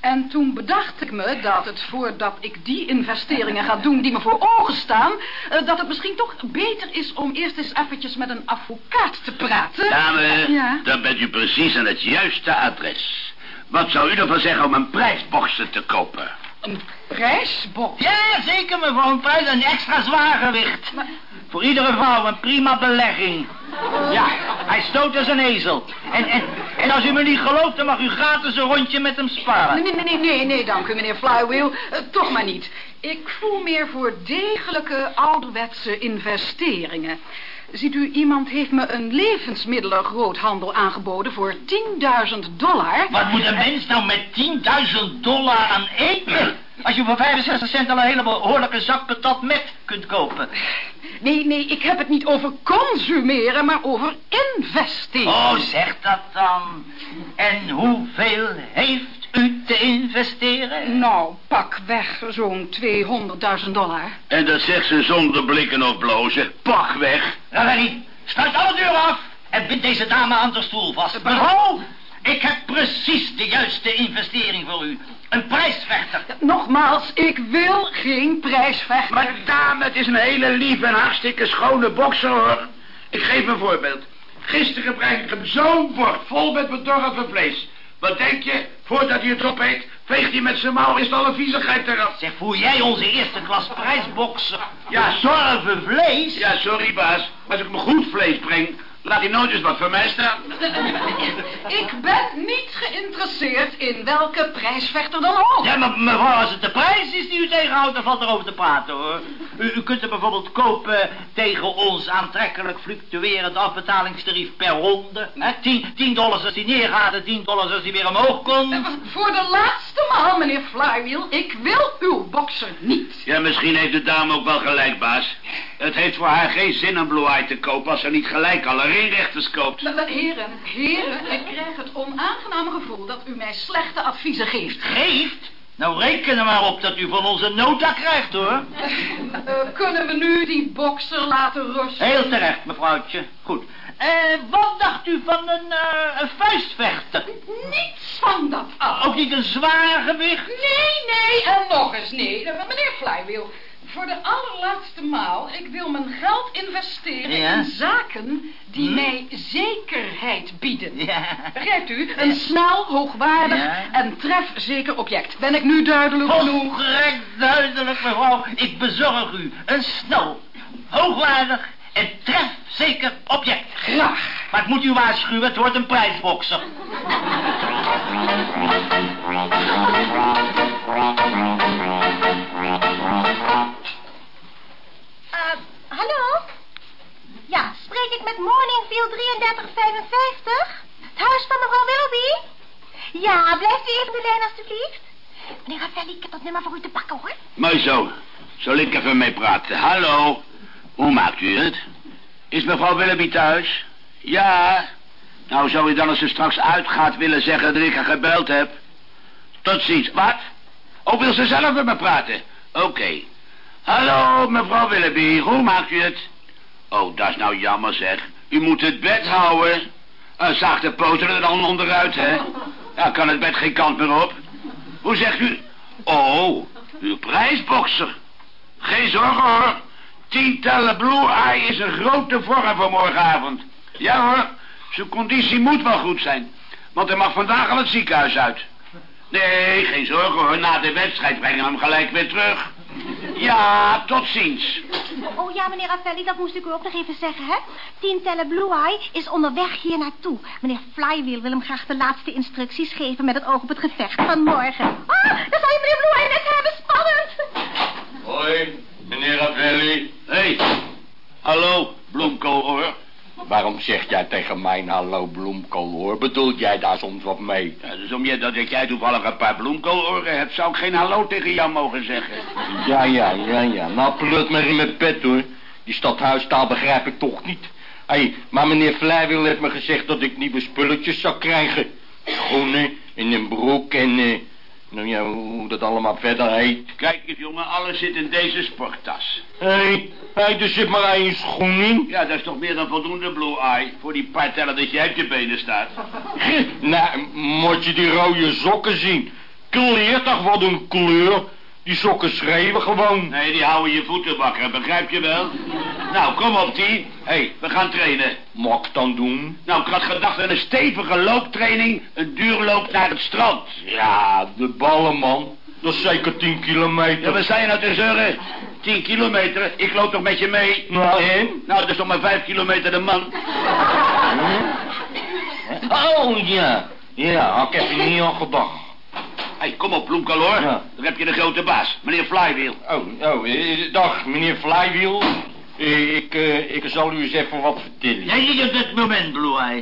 En toen bedacht ik me dat het voordat ik die investeringen ga doen die me voor ogen staan... eh, dat het misschien toch beter is om eerst eens eventjes met een advocaat te praten. Dame, Ja. dan bent u precies aan het juiste adres. Wat zou u ervan zeggen om een prijsbokser te kopen? Een prijsbox. Ja, zeker mevrouw. Een prijs, een extra zwaargewicht. Maar- Voor iedere vrouw een prima belegging. Ja, hij stoot als een ezel. En, en, en als u me niet gelooft, dan mag u gratis een rondje met hem sparen. Nee, nee, nee, nee, nee, dank u, meneer Flywheel. Eh, toch maar niet. Ik voel meer voor degelijke ouderwetse investeringen. Ziet u, iemand heeft me een levensmiddelengroothandel aangeboden voor 10.000 dollar. Wat moet een mens nou met 10.000 dollar aan eten? Als je voor 65 cent al een hele behoorlijke zak patat met kunt kopen. Nee, nee, ik heb het niet over consumeren, maar over investeren. Oh, zeg dat dan. En hoeveel heeft u te investeren? Nou, pak weg zo'n 200.000 dollar. En dat zegt ze zonder blikken of blozen. Pak weg. Ravelli, sluit alle deuren af en bind deze dame aan de stoel vast. Mevrouw, ik heb precies de juiste investering voor u. Een prijsvechter. Nogmaals, ik wil geen prijsvechter. Maar dame, het is een hele lieve en hartstikke schone bokser, hoor. Ik geef een voorbeeld. Gisteren breng ik hem zo'n bord vol met bedorven vlees. Wat denk je? Voordat hij het opeet, veegt hij met zijn mouw eerst alle viezigheid eraf. Zeg, voer jij onze eerste klas prijsbokser? Ja, zorven vlees? Ja, sorry, baas. Als ik me goed vlees breng, laat hij nooit eens wat voor mij staan. Ik ben niet geïnteresseerd in welke prijsvechter dan ook. Ja, maar mevrouw, als het de prijs is die u tegenhoudt, dan valt er over te praten, hoor. U, u kunt er bijvoorbeeld kopen tegen ons aantrekkelijk fluctuerend afbetalingstarief per ronde. Hè? 10, 10 dollars als die neergaat en 10 dollars als die weer omhoog komt. Voor de laatste maal, meneer Flywheel, ik wil uw bokser niet. Ja, misschien heeft de dame ook wel gelijk, baas. Het heeft voor haar geen zin een Blue Eye te kopen als ze niet gelijk alle ringrechters koopt. Maar, maar, heren, heren, ik krijg het onaangename gevoel dat u mij slechte adviezen geeft. Geeft? Nou, reken er maar op dat u van onze nota krijgt, hoor. Eh, kunnen we nu die bokser laten rusten? Heel terecht, mevrouwtje. Goed. Eh, wat dacht u van een, eh, een vuistvechter? Niets van dat af. Ook niet een zwaar gewicht? Nee, nee, en nog eens nee. Eh, Meneer Flywheel, voor de allerlaatste maal, ik wil mijn geld investeren Ja? in zaken die Hm? mij zekerheid bieden. Ja. Begrijpt u? Een snel, hoogwaardig Ja. en trefzeker object. Ben ik nu duidelijk genoeg? Volstrekt duidelijk, mevrouw. Ik bezorg u een snel, hoogwaardig en trefzeker object. Graag. Maar ik moet u waarschuwen, het wordt een prijsbokser. hallo? Ja, spreek ik met Morningville 3355? Het huis van mevrouw Willoughby? Ja, blijft u even de alstublieft. Meneer Ravelli, ik heb dat nummer voor u te pakken hoor. Mooi zo. Zal ik even mee praten? Hallo. Hoe maakt u het? Is mevrouw Willoughby thuis? Ja. Nou, zou u dan als ze straks uitgaat willen zeggen dat ik haar gebeld heb? Tot ziens. Wat? Of wil ze zelf met me praten? Oké. Hallo, mevrouw Willoughby. Hoe maakt u het? Oh, dat is nou jammer zeg. U moet het bed houden. Een zachte poten er dan onderuit, hè? Ja, kan het bed geen kant meer op. Hoe zegt u? Oh, uw prijsbokser. Geen zorgen hoor. Tien tellen Blue Eye is een grote vorm voor morgenavond. Ja hoor, zijn conditie moet wel goed zijn. Want hij mag vandaag al het ziekenhuis uit. Nee, geen zorgen hoor. Na de wedstrijd brengen we hem gelijk weer terug. Ja, tot ziens. Oh ja, meneer Ravelli, dat moest ik u ook nog even zeggen, hè? Tien tellen Blue Eye is onderweg hier naartoe. Meneer Flywheel wil hem graag de laatste instructies geven met het oog op het gevecht van morgen. Ah, daar zou je meneer Blue Eye net hebben. Spannend. Hoi, meneer Ravelli. Hé, hey, hallo, bloemkool hoor. Waarom zeg jij tegen mij hallo bloemkool hoor? Bedoelt jij daar soms wat mee? Ja, dus om je dat jij toevallig een paar bloemkooloren hebt, zou ik geen hallo tegen jou mogen zeggen. Ja, ja, ja, ja. Nou, pleurt maar in mijn pet hoor. Die stadhuistaal begrijp ik toch niet. Hé, hey, maar meneer Vlijwil heeft me gezegd dat ik nieuwe spulletjes zou krijgen. Schoenen en een broek en... eh, nou ja, hoe dat allemaal verder heet. Kijk eens jongen, alles zit in deze sporttas. Hé, hey, hey, er zit maar één schoen in. Ja, dat is toch meer dan voldoende Blue Eye voor die paar tellen dat jij op je benen staat. nou, moet je die rode sokken zien. Kleert toch wat een kleur. Die sokken schreeuwen gewoon. Nee, die houden je voeten wakker, begrijp je wel? Nou, kom op, die. Hé, hey, we gaan trainen. Mag ik dan doen? Nou, ik had gedacht aan een stevige looptraining, een duurloop naar het strand. Ja, de ballen, man. Dat is zeker 10 kilometer. Ja, we zijn nou te zeuren. 10 kilometer, ik loop toch met je mee? Nou, en? Nou, dat is toch maar 5 kilometer de man. Oh, ja. Ja, ik heb er niet aan gedacht. Hé, hey, kom op, bloemkaloor. Ja. Dan heb je de grote baas, meneer Flywheel. Oh, oh, eh, dag, meneer Flywheel. Eh, Ik, eh, ik zal u eens even wat vertellen. Nee, niet op dit moment, Blue Eye.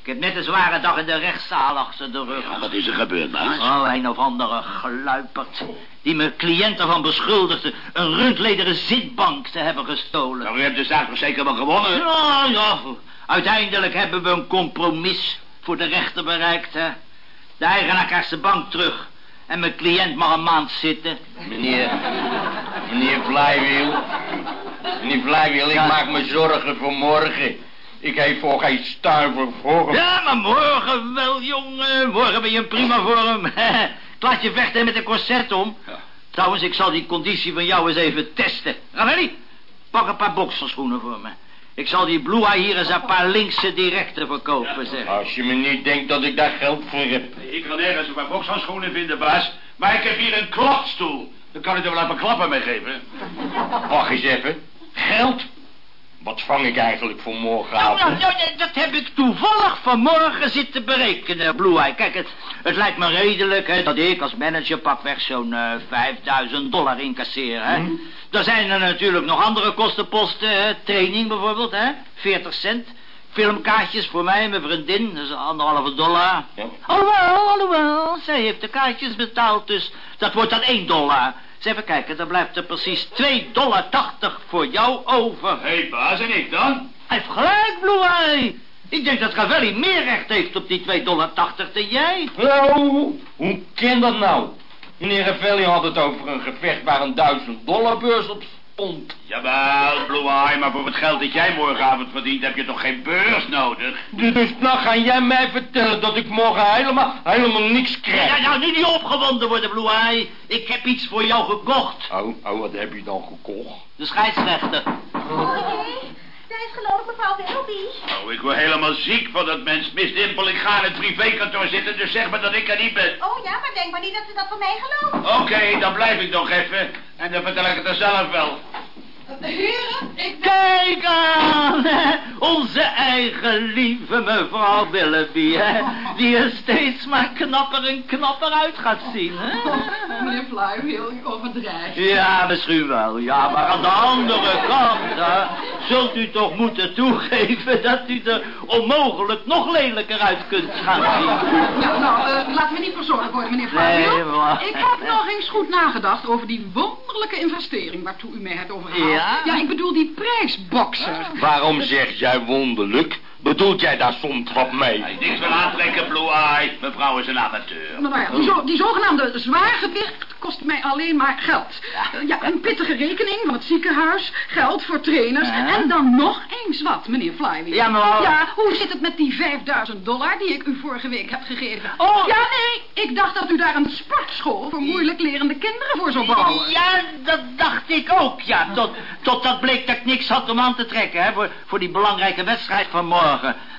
Ik heb net een zware dag in de rechtszaal achter de rug. Ja, wat is er gebeurd, baas? Oh, een of andere geluiperd. Die mijn cliënt ervan beschuldigde een rundlederen zitbank te hebben gestolen. Nou, u hebt de zaak toch zeker wel gewonnen? Ja, ja. Uiteindelijk hebben we een compromis voor de rechter bereikt, hè. De eigenaar krijgt zijn bank terug. En mijn cliënt mag een maand zitten. Meneer, meneer Flywheel. Meneer Flywheel, ik Ja. maak me zorgen voor morgen. Ik heb voor geen stuiver voor. Ja, maar morgen wel, jongen. Morgen ben je een prima vorm. Ik laat je vechten met een corset om. Ja. Trouwens, ik zal die conditie van jou eens even testen. Ravelli, pak een paar bokserschoenen voor me. Ik zal die Eye hier eens een paar linkse directen verkopen, zeg. Als je me niet denkt dat ik daar geld voor heb. Ik kan ergens een paar bokshandschoenen vinden, baas. Maar ik heb hier een klapstoel. Dan kan ik er wel even klappen mee geven. Wacht eens even. Geld? Wat vang ik eigenlijk voor Nou, nou, morgenavond? nou, dat heb ik toevallig vanmorgen zitten berekenen, Blue Eye. Kijk, het, het lijkt me redelijk hè, dat ik als manager pakweg zo'n eh 5000 dollar incasseer. Hè. Er zijn er natuurlijk nog andere kostenposten. Hè. Training bijvoorbeeld, hè. 40 cent. Filmkaartjes voor mij en mijn vriendin, dat is anderhalve dollar. Ja. Alhoewel, alhoewel, zij heeft de kaartjes betaald, dus dat wordt dan 1 dollar. Eens even kijken, dan blijft er precies 2,80 dollar voor jou over. Hé, hey, baas, en ik dan? Hij heeft gelijk, Blue Eye. Ik denk dat Ravelli meer recht heeft op die 2,80 dollar dan jij. Nou, hoe kan dat nou? Meneer Ravelli had het over een gevecht waar een duizend dollar beurs op stond. Jawel, Blue Eye, maar voor het geld dat jij morgenavond verdient... heb je toch geen beurs nodig? Dus nou ga jij mij vertellen dat ik morgen helemaal, helemaal niks Ja, krijg. nou, niet opgewonden worden, Blue Eye. Ik heb iets voor jou gekocht. Oh, oh, wat heb je dan gekocht? De scheidsrechter. Hé, daar is geloof ik mevrouw Willoughby. Oh, ik word helemaal ziek van dat mens. Miss ik ga in het privékantoor zitten, dus zeg maar dat ik er niet ben. Oh ja, maar denk maar niet dat ze dat van mij gelooft. Oké, dan blijf ik nog even. En dan vertel ik het er zelf wel. Heren, ik Kijk aan, hè, onze eigen lieve mevrouw Willoughby, hè, die er steeds maar knapper en knapper uit gaat zien, hè. Meneer Flywheel, ik overdrijf. Ja, misschien wel, ja, maar aan de andere kant, hè, zult u toch moeten toegeven dat u er onmogelijk nog lelijker uit kunt gaan zien. Nou, nou, eh, laten we niet verzorgd worden, meneer Fabio. Nee, maar- Ik heb nog eens goed nagedacht over die wonderlijke investering waartoe u mij hebt overgehaald. Ja? Ja, ik bedoel die prijsboxer. Waarom zeg jij wonderlijk? Bedoelt jij daar soms wat mee? Hey, niks van aantrekken, Blue Eye. Mevrouw is een amateur. Nou, nou ja, die, zo, die zogenaamde zwaargewicht kost mij alleen maar geld. Eh, Ja, een pittige rekening van het ziekenhuis, geld voor trainers... en dan nog eens wat, meneer Flywheel. Ja, mevrouw. Ja, hoe zit het met die 5000 dollar die ik u vorige week heb gegeven? Oh. Ja, nee, ik dacht dat u daar een sportschool voor moeilijk lerende kinderen voor zou bouwen. Ja, dat dacht ik ook, ja. Tot, totdat bleek dat ik niks had om aan te trekken, hè, voor, voor die belangrijke wedstrijd van morgen.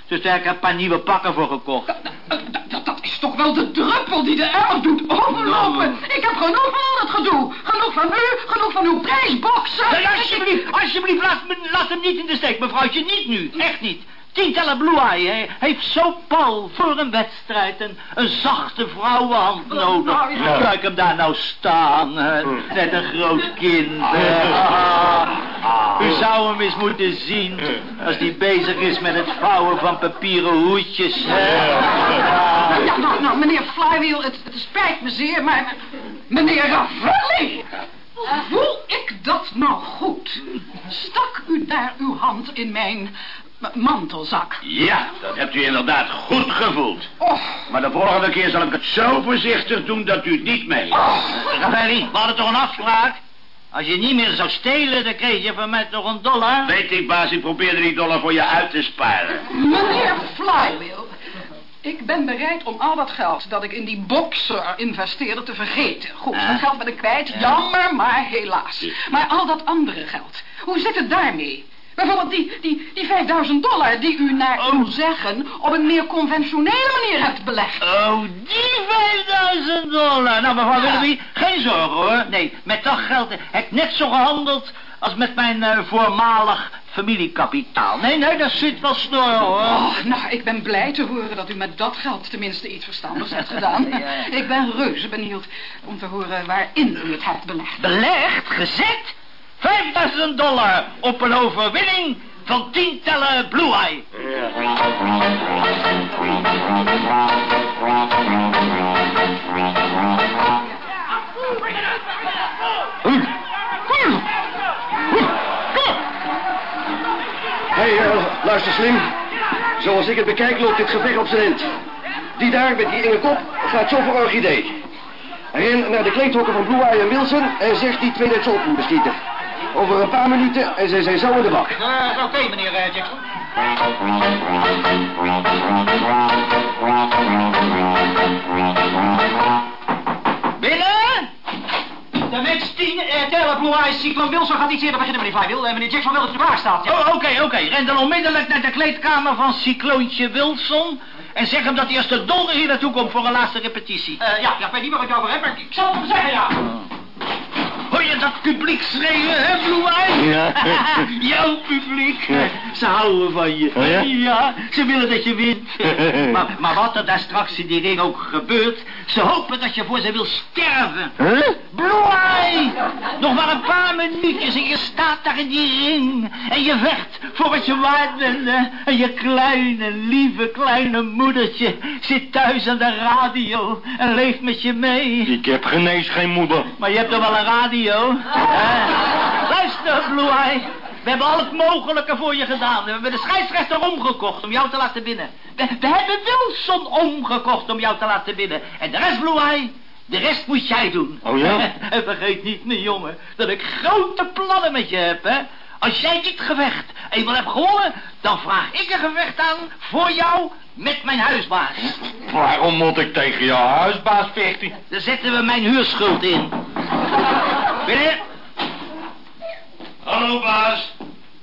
Dus daar heb ik een paar nieuwe pakken voor gekocht. Dat, dat, dat is toch wel de druppel die de emmer doet overlopen. Ik heb genoeg van al dat gedoe. Genoeg van u, genoeg van uw prijsboxer. Nee, alsjeblieft, alsjeblieft, laat, laat hem niet in de steek, mevrouwtje. Niet nu, echt niet. Tientallen Blue Eye heeft zo pal voor een wedstrijd een, een zachte vrouwenhand nodig. nou, ja. Kijk hem daar nou staan, hè, net een groot kind. Ah, U zou hem eens moeten zien als hij bezig is met het vouwen van papieren hoedjes. Hè. Ja. Ja, nou, nou, meneer Flywheel, het, het spijt me zeer, maar... Meneer Raffelli, voel ik dat nou goed? Stak u daar uw hand in mijn mantelzak? Ja, dat hebt u inderdaad goed gevoeld. Och, Maar de volgende keer zal ik het zo voorzichtig doen dat u het niet mee. Raffaelli, we hadden toch een afspraak? Als je niet meer zou stelen, dan kreeg je van mij toch een dollar? Weet ik, baas, ik probeerde die dollar voor je uit te sparen. meneer Flywheel, ik ben bereid om al dat geld dat ik in die boxer investeerde te vergeten. Goed, dat geld ben ik kwijt, jammer, maar helaas. Maar al dat andere geld, hoe zit het daarmee? Bijvoorbeeld die, die, die 5000 dollar die u naar uw zeggen op een meer conventionele manier hebt belegd. Oh, die 5000 dollar. Nou, mevrouw Willoughby, geen zorgen hoor. Nee, met dat geld heb ik net zo gehandeld als met mijn eh, voormalig familiekapitaal. Nee, nee, dat zit wel snor hoor. Oh, nou, ik ben blij te horen dat u met dat geld tenminste iets verstandigs hebt gedaan. Ik ben reuze benieuwd om te horen waarin u het hebt belegd. Belegd, gezet, 5000 dollar op een overwinning van tientallen Blue Eye. Hey, eh, luister slim. Zoals ik het bekijk loopt dit gevecht op zijn eind. Die daar met die enge kop gaat zo voor orchidee. Ren naar de kleedhokken van Blue Eye en Wilson en zeg die twee Duitse op beschieten. Over een paar minuten en zij zijn zo in de bak. Eh, Oké, meneer eh, Jackson. Binnen? De mens 10, eh, Taylor Blue Eyes, Cyclone Wilson gaat iets eerder beginnen, meneer Flywheel. Eh, meneer Jackson wil dat u klaar staat. Ja. Oh, oké, oké. Ren dan onmiddellijk naar de kleedkamer van Cycloontje Wilson... en zeg hem dat hij als de donder hier naartoe komt voor een laatste repetitie. Eh, ja, ja, ik weet niet wat ik over heb, maar ik zal het hem zeggen, ja. Hoor je dat publiek schreeuwen, hè, Blue Eye? Ja. Jouw publiek. Ze houden van je. Oh, ja? ze willen dat je wint. maar, maar wat er daar straks in die ring ook gebeurt... ze hopen dat je voor ze wil sterven. Huh? Eye! Nog maar een paar minuutjes en je staat daar in die ring. En je vecht voor wat je waard bent. hè. En je kleine, lieve, kleine moedertje zit thuis aan de radio en leeft met je mee. Ik heb geen eens geen moeder. Maar je hebt toch wel een radio? hè? Luister, Eye. We hebben al het mogelijke voor je gedaan. We hebben de scheidsrechter omgekocht om jou te laten winnen. We, we hebben Wilson omgekocht om jou te laten winnen. En de rest, Blue Eye, de rest moet jij doen. Oh ja? En vergeet niet, mijn jongen, dat ik grote plannen met je heb, hè. Als jij dit gevecht eenmaal hebt gewonnen, dan vraag ik een gevecht aan voor jou met mijn huisbaas. Waarom moet ik tegen jouw huisbaas vechten? Daar zetten we mijn huurschuld in. Binnen. Hallo, baas.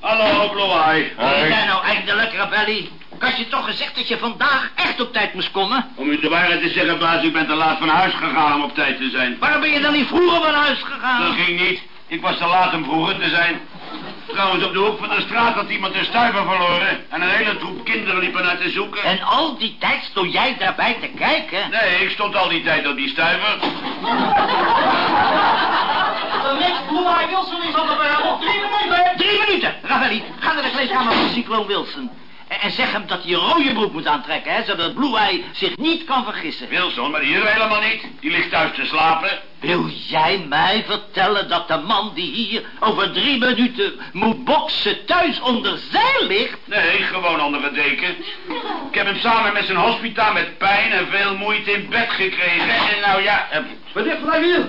Hallo, Blue Eye. Jij nou eindelijk, Ravelli? Ik had je toch gezegd dat je vandaag echt op tijd moest komen? Om u de waarheid te zeggen, baas, u bent te laat van huis gegaan om op tijd te zijn. Waarom ben je dan niet vroeger van huis Dat gegaan? ging niet. Ik was te laat om vroeger te zijn. Trouwens, op de hoek van de straat had iemand een stuiver verloren. En een hele troep kinderen liepen naar te zoeken. En al die tijd stond jij daarbij te kijken? Nee, ik stond al die tijd op die stuiver. De mens Blue Eye Wilson is al op, op drie minuten. Drie minuten. Ravelli, ga naar de kleedkamer van Cycloon Wilson. En, zeg hem dat hij een rode broek moet aantrekken, hè, zodat Blue Eye zich niet kan vergissen. Wilson, maar hier helemaal niet. Die ligt thuis te slapen. Wil jij mij vertellen dat de man die hier over drie minuten moet boksen thuis onder zeil ligt? Nee, gewoon onder het deken. Ik heb hem samen met zijn hospita met pijn en veel moeite in bed gekregen. En nou ja... eh, Meneer Flywheel,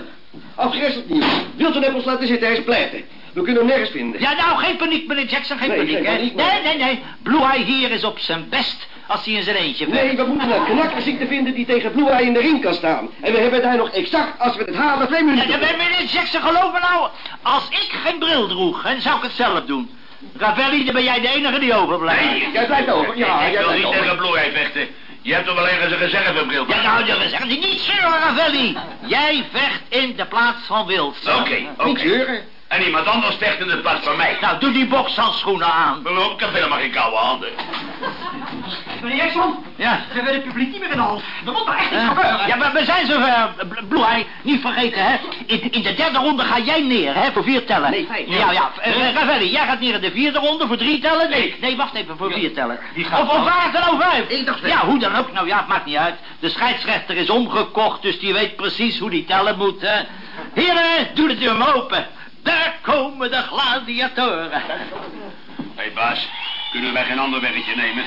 afgeresteld nieuws. Wilt u net ons laten zitten, hij is pleiten. We kunnen hem nergens vinden. Ja, nou, geen paniek, meneer Jackson, geen Nee, paniek, hè. paniek, maar- Nee, nee, nee. Blue Eye hier is op zijn best als hij in zijn eentje vecht. Nee, we moeten een knakkerziekte vinden die tegen Blue Eye in de ring kan staan. En we hebben daar nog exact, als we het halen, twee minuten. ja, meneer Jackson, geloof me nou. Als ik geen bril droeg, dan zou ik het zelf doen. Ravelli, dan ben jij de enige die overblijft. Nee, Jij blijft over, ja, ik jij wil niet over. tegen Blue Eye vechten. Je hebt toch wel ergens een reservebril Ja, nou, zeggen die niet zeuren, Ravelli. Jij vecht in de plaats van Wilson. Oké, Niet oké. zeuren. En iemand anders vecht in de plaats van mij. Nou, doe die bokshandschoenen aan. Waarom? Ik heb helemaal geen koude handen. Meneer Jackson, Ja. we hebben het publiek niet meer in de hand. Er moet maar echt iets Eh, gebeuren. ja, maar we zijn zover, Bl- Blue Eye. Niet vergeten, hè. In, in de derde ronde ga jij neer, hè, voor vier tellen. Nee, vijf. Ja, ja. eh, Ravelli, jij gaat neer in de vierde ronde voor drie tellen? Nee, Nee. wacht even, voor vier tellen. die gaat Of, of waar het er nou vijf? Ik dacht vijf. Ja, hoe dan ook. Nou ja, het maakt niet uit. De scheidsrechter is omgekocht, dus die weet precies hoe die tellen moet, hè. Heren, doe de deur maar open. Daar komen de gladiatoren. Hé hey, baas, kunnen wij geen ander weggetje nemen?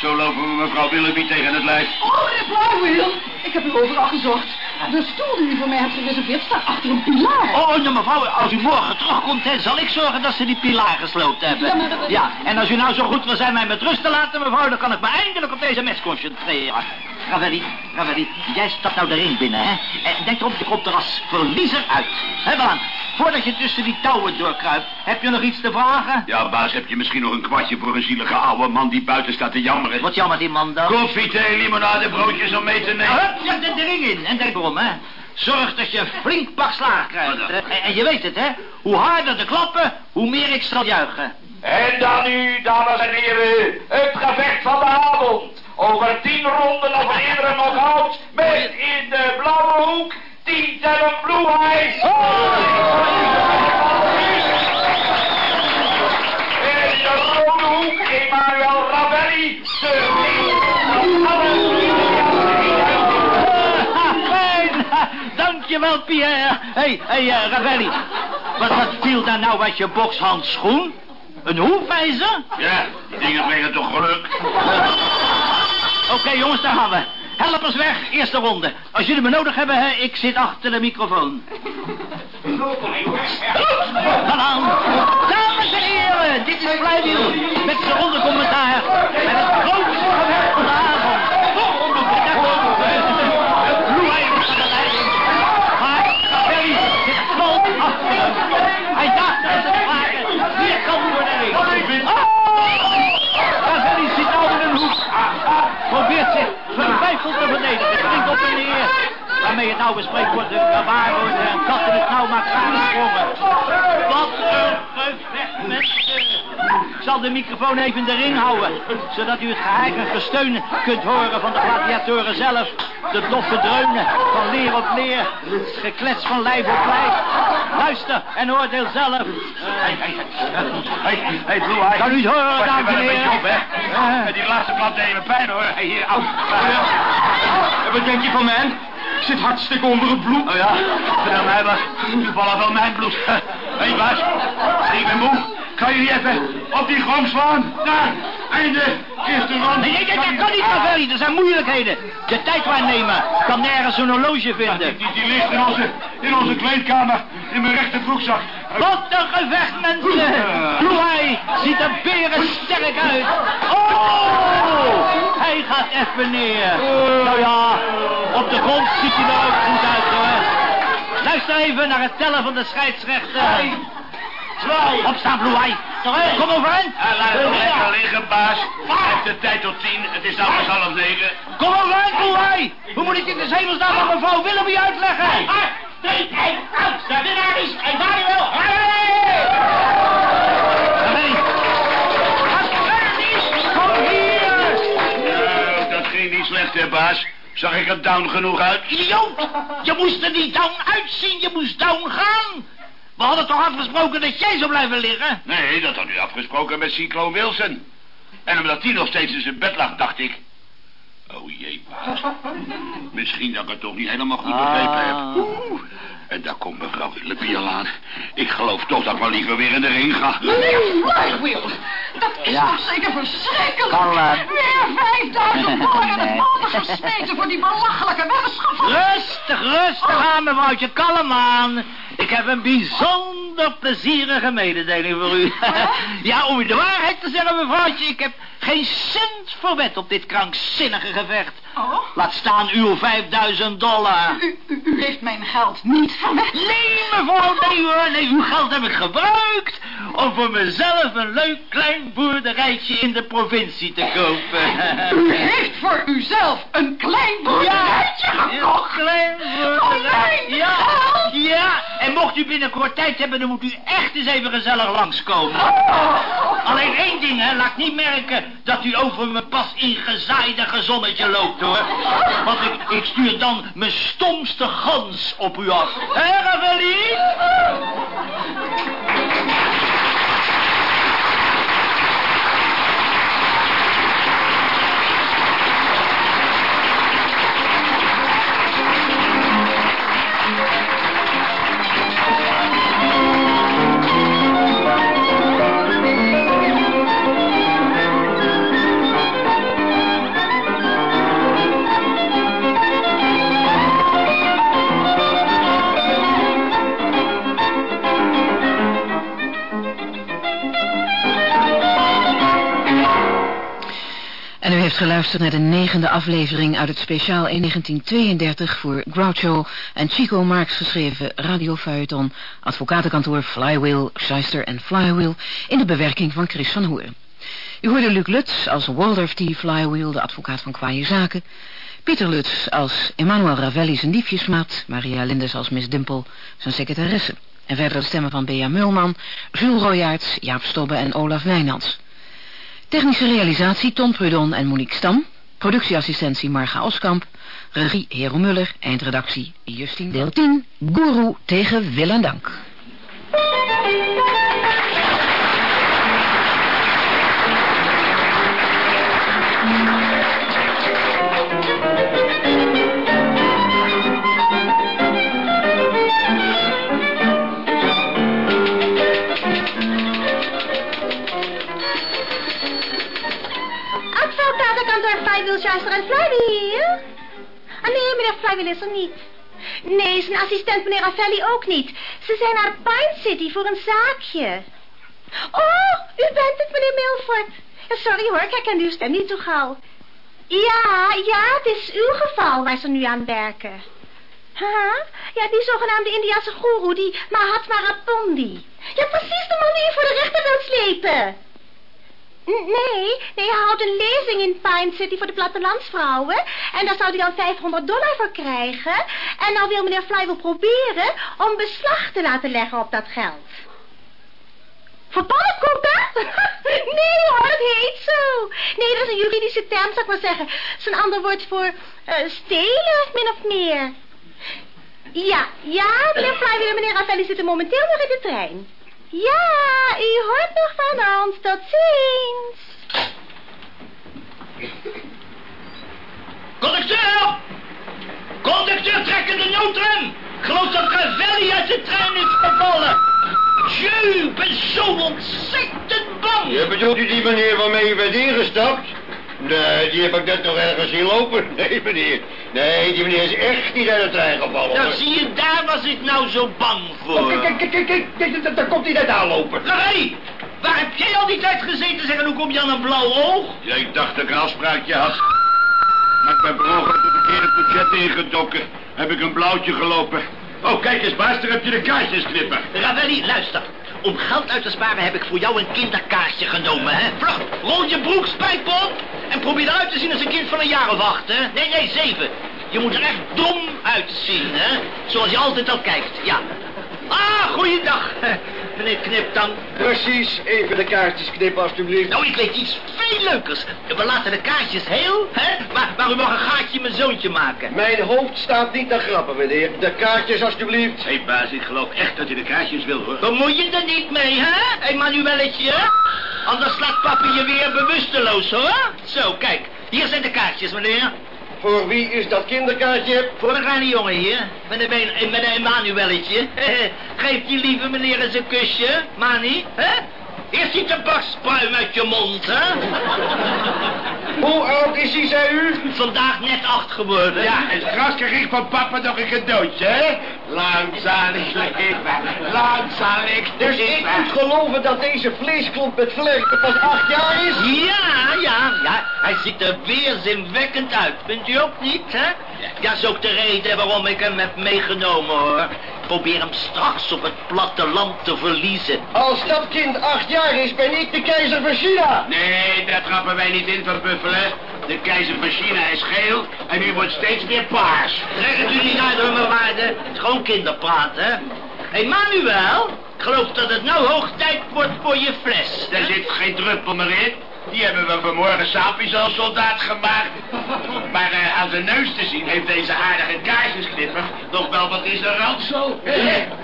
Zo lopen we mevrouw Willoughby tegen het lijf. Oh, meneer Flywheel, ik heb u overal gezocht. De stoel die u voor mij hebt gereserveerd staat achter een pilaar. Oh, nou mevrouw, als u morgen terugkomt, hè, zal ik zorgen dat ze die pilaar gesloopt hebben. Ja, maar dat- Ja, en als u nou zo goed wil zijn mij met rust te laten, mevrouw, dan kan ik me eindelijk op deze mes concentreren. Ravelli, Ravelli, jij stapt nou de ring binnen, hè? En denk erop, je komt er als verliezer uit. Hé, Balan, voordat je tussen die touwen doorkruipt, heb je nog iets te vragen? Ja, baas, heb je misschien nog een kwartje voor een zielige oude man die buiten staat te jammeren? Wat jammer die man dan? Koffie, thee, limonade, broodjes om mee te Nou, nemen? hup, ja, de, ring in. En denk erom, hè. Zorg dat je flink pak slaag krijgt. hè. En, en je weet het, hè. Hoe harder de klappen, hoe meer ik zal juichen. En dan nu, dames en heren, het gevecht van de avond. Over tien ronden of eerder nog oud, met in de blauwe hoek, tien tellen Blue Eyes. Dankjewel, Pierre. Hé, hey, hey, eh, Ravelli. Wat, wat viel daar nou uit je bokshandschoen? Een hoefijzer? Ja, die dingen brengen toch geluk? Oké, jongens, daar gaan we. Helpers weg, eerste ronde. Als jullie me nodig hebben, hè, ik zit achter de microfoon. Hallo. Dames en heren, dit is Vlijwiel met zijn ronde commentaar. Met het grootste gevecht Michael Waarmee het oude spreekwoord de waar wordt en kat in het nauw maakt aansprongen. Wat een gevecht met Ik zal de microfoon even in de ring houden, zodat u het geheime gesteun kunt horen van de gladiatoren zelf. De doffe dreunen van leer op leer, het geklets van lijf op lijf. Luister en oordeel zelf. Hé, hé, hé, hé, Blue Eye. Kan u het horen, je dames en heren? die laatste klap deed je me pijn, hoor. Hé, hier, au. Wat denk je van mij? Ik zit hartstikke onder het bloed. Oh ja, vertel mij wat. Toevallig wel mijn bloed. Hé, hey, baas. Ik ben moe. Kan je niet even op die grond slaan? Daar, einde, eerste rond. Nee, nee, dat kan niet, Ravelli. Er zijn moeilijkheden. De tijd waarnemen kan nergens een horloge vinden. die, die ligt in onze, in onze kleedkamer, in mijn rechterbroekzak. Wat een gevecht, mensen! Eye ziet er beren sterk uit. Oh! Hij gaat even neer. Nou ja, op de grond ziet hij er ook goed uit, hoor. Luister even naar het tellen van de scheidsrechter. Zo. Opstaan, Blue Eye. Terug, kom overeind. Ja, laat lekker liggen, baas. De tijd tot tien. Het is pas half negen. Kom overeind, Blue Eye. Hoe moet ik dit in hemelsnaam aan mevrouw Willoughby uitleggen? Drie, één, uit, de winnaar is Emmanuel Ravelli. Ravelli, kom hier. Nou, dat ging niet slecht, hè, baas. Zag ik er down genoeg uit? Idioot! Je moest er niet down uitzien, je moest down gaan. We hadden toch afgesproken dat jij zou blijven liggen? Nee, dat had u afgesproken met Cyclone Wilson. En omdat die nog steeds in zijn bed lag, dacht ik... Oh jee, baas. Misschien dat ik het toch niet helemaal goed begrepen heb. Ah. Oeh. En daar komt mevrouw Willoughby al aan. Ik geloof toch dat ik wel liever weer in de ring ga. Meneer Flywheel, dat is Ja. toch zeker verschrikkelijk. Kalm. Weer 5000 dollar in het water gesmeten voor die belachelijke weddenschap. Rustig, rustig aan, mevrouwtje. Kalm aan. Ik heb een bijzonder plezierige mededeling voor u. ja, om u de waarheid te zeggen, mevrouwtje. Ik heb geen cent verwet op dit krankzinnige gevecht. Oh, Laat staan uw 5000 dollar. u, u, u heeft mijn geld niet verwet. Nee, mevrouw, nee hoor. Nee, uw geld heb ik gebruikt om voor mezelf een leuk klein boerderijtje in de provincie te kopen. U heeft voor uzelf een klein boerderijtje gekocht. Een klein Voor boerderij. mijn Ja, geld. ja. En mocht u binnenkort tijd hebben, dan moet u echt eens even gezellig langskomen. Oh. Alleen één ding, hè. Laat niet merken dat u over mijn pas ingezaaide gezonnetje loopt, hoor. Want ik, ik stuur dan mijn stomste gans op u af. Ravelli? Heeft geluisterd naar de negende aflevering uit het speciaal in 1932 voor Groucho en Chico Marx geschreven radiofeuilleton advocatenkantoor Flywheel, Shyster en Flywheel in de bewerking van Chris van Hoeren. U hoorde Luc Lutz als Waldorf T. Flywheel, de advocaat van kwaaie zaken. Pieter Lutz als Emmanuel Ravelli zijn diefjesmaat. Maria Lindes als Miss Dimpel zijn secretaresse. En verder de stemmen van Bea Mulman, Jules Royaerts, Jaap Stobbe en Olaf Wijnands. Technische realisatie Ton Prudon en Monique Stam. Productieassistentie Marga Oskamp. Regie Hero Muller. Eindredactie Justine Deel 10. Guru tegen wil en dank. Flywheel, Schuister en Flywheel? Ah nee, meneer Flywheel is er niet. Nee, zijn assistent meneer Ravelli ook niet. Ze zijn naar Pine City voor een zaakje. Oh, u bent het, meneer Milford. Sorry hoor, ik herken uw stem niet zo gauw. Ja, ja, het is uw geval waar ze nu aan werken. Huh? Ja, die zogenaamde Indiase goeroe, die Mahatma Rapondi. Ja, precies de man die u voor de rechter wilt slepen. Nee, nee, hij houdt een lezing in Pine City voor de plattelandsvrouwen. En daar zou hij dan 500 dollar voor krijgen. En nou wil meneer Fly wil proberen om beslag te laten leggen op dat geld. Voor pannenkoeken? nee hoor, dat heet zo. Nee, dat is een juridische term, zou ik maar zeggen. Een ander woord voor eh, stelen, min of meer. Ja, ja, meneer Fly en meneer Ravelli zitten momenteel nog in de trein. Ja, u hoort nog van ons. Tot ziens. Conducteur! Conducteur, trek in de noodrem! Geloof dat Ravelli uit de trein is gevallen. Jee, ik ben zo ontzettend bang. Je bedoelt u die meneer waarmee u bent ingestapt? Nee, die heb ik net nog ergens zien lopen. Nee, meneer. Nee, die meneer is echt niet uit de trein gevallen. Nou, zie je, daar was ik nou zo bang voor. Oh, kijk, kijk, kijk, kijk, daar- komt hij net aanlopen. Ravelli, waar heb jij al die tijd gezeten? Zeg, en hoe kom je aan een blauw oog? Ja, ik dacht dat ik een afspraakje had. Maar ik ben per ongeluk de verkeerde budget ingedoken. Heb ik een blauwtje gelopen. Oh, kijk eens, baas, daar heb je de kaartjes knippen. Ravelli, luister. Om geld uit te sparen heb ik voor jou een kinderkaartje genomen, hè? Vlug, rol je broekspijp op en probeer eruit te zien als een kind van een jaar of acht, hè? Nee, nee, zeven. Je moet er echt dom uitzien, hè? Zoals je altijd al kijkt, ja. Ah, goeiedag. meneer Kniptang. Precies, even de kaartjes knippen alstublieft. Nou, ik weet iets veel leukers. We laten de kaartjes heel, hè? Maar, maar u mag een gaatje in mijn zoontje maken. Mijn hoofd staat niet te grappen, meneer. De kaartjes alstublieft. Hé, baas, ik geloof echt dat hij de kaartjes wil, hoor. Bemoei je er niet mee, hè, Emanuelletje? Anders slaat papi je weer bewusteloos, hoor. Zo, kijk. Hier zijn de kaartjes, meneer. Voor wie is dat kinderkaartje? Voor de kleine jongen hier. Met een, met een Emanuelletje. Geef die lieve meneer eens een kusje, Mani. Hè? Eerst die tabakspruim uit je mond, hè? Hoe oud is hij, zei u? Vandaag net acht geworden. Ja, en straks krijg ik van papa nog een cadeautje, hè? Langzaam leven, langzaam Dus ik moet geloven dat deze vleesklont met vlerken pas acht jaar is? Ja, ja, ja. Hij ziet er weerzinwekkend uit. Vindt u ook niet, hè? Dat is ook de reden waarom ik hem heb meegenomen, hoor. Probeer hem straks op het platteland te verliezen. Als dat kind acht jaar is, ben ik de keizer van China. Nee, daar trappen wij niet in van Buffelen. De keizer van China is geel en u wordt steeds meer paars. Zeg het u niet uit, mijn waarde. Het is gewoon kinderpraat, hè? Hé, Manuel, ik geloof dat het nou hoog tijd wordt voor je fles. Daar zit geen druppel meer in. Die hebben we vanmorgen sapies als soldaat gemaakt. Maar eh, aan zijn neus te zien heeft deze aardige kaarsjesknipper nog wel wat in zijn ransel.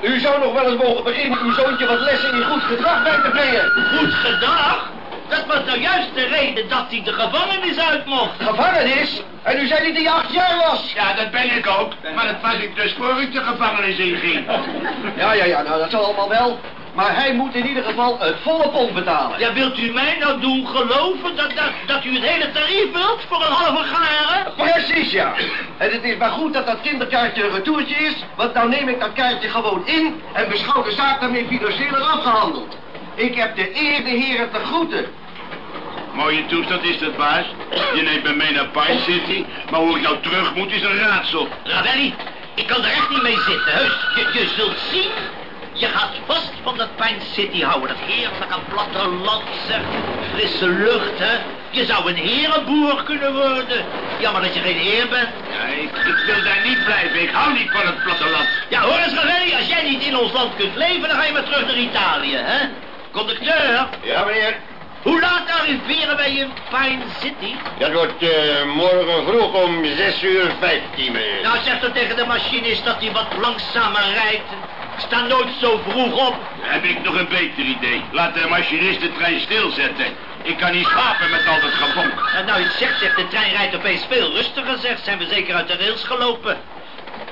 U zou nog wel eens mogen beginnen uw zoontje wat lessen in goed gedrag bij te brengen. Goed gedag? Dat was nou juist de reden dat hij de gevangenis uit mocht. Gevangenis? En u zei niet dat hij acht jaar was? Ja, dat ben ik ook. Maar dat was ik dus voor ik de gevangenis inging. Ja, ja, ja, nou dat zal allemaal wel. Maar hij moet in ieder geval het volle pond betalen. Ja, wilt u mij nou doen geloven dat, dat, dat u het hele tarief wilt voor een halve garen? Precies, ja. En het is maar goed dat dat kinderkaartje een retourtje is, want nou neem ik dat kaartje gewoon in en beschouw de zaak daarmee financieel afgehandeld. Ik heb de eer de heren te groeten. Mooie toestand is dat, baas. Je neemt me mee naar Pine City, maar hoe ik nou terug moet is een raadsel. Ravelli, ik kan er echt niet mee zitten, heus. Je, je zult zien. Je gaat vast van dat Pine City houden. Dat heerlijke platteland, zeg. Frisse lucht, hè. Je zou een herenboer kunnen worden. Jammer dat je geen heer bent. Ja, ik, ik wil daar niet blijven. Ik hou niet van het platteland. Ja, hoor eens, Ravelli. Als jij niet in ons land kunt leven, dan ga je maar terug naar Italië, hè. Conducteur, Ja, meneer. hoe laat arriveren wij in Pine City? Dat wordt eh, morgen vroeg om 6 uur 15, meneer. Nou, zeg dan tegen de machinist dat hij wat langzamer rijdt. Sta nooit zo vroeg op. Heb ik nog een beter idee. Laat de machinist de trein stilzetten. Ik kan niet slapen met al dat gebonk. En nou, je het zegt, zegt, de trein rijdt opeens veel rustiger, zegt. Zijn we zeker uit de rails gelopen?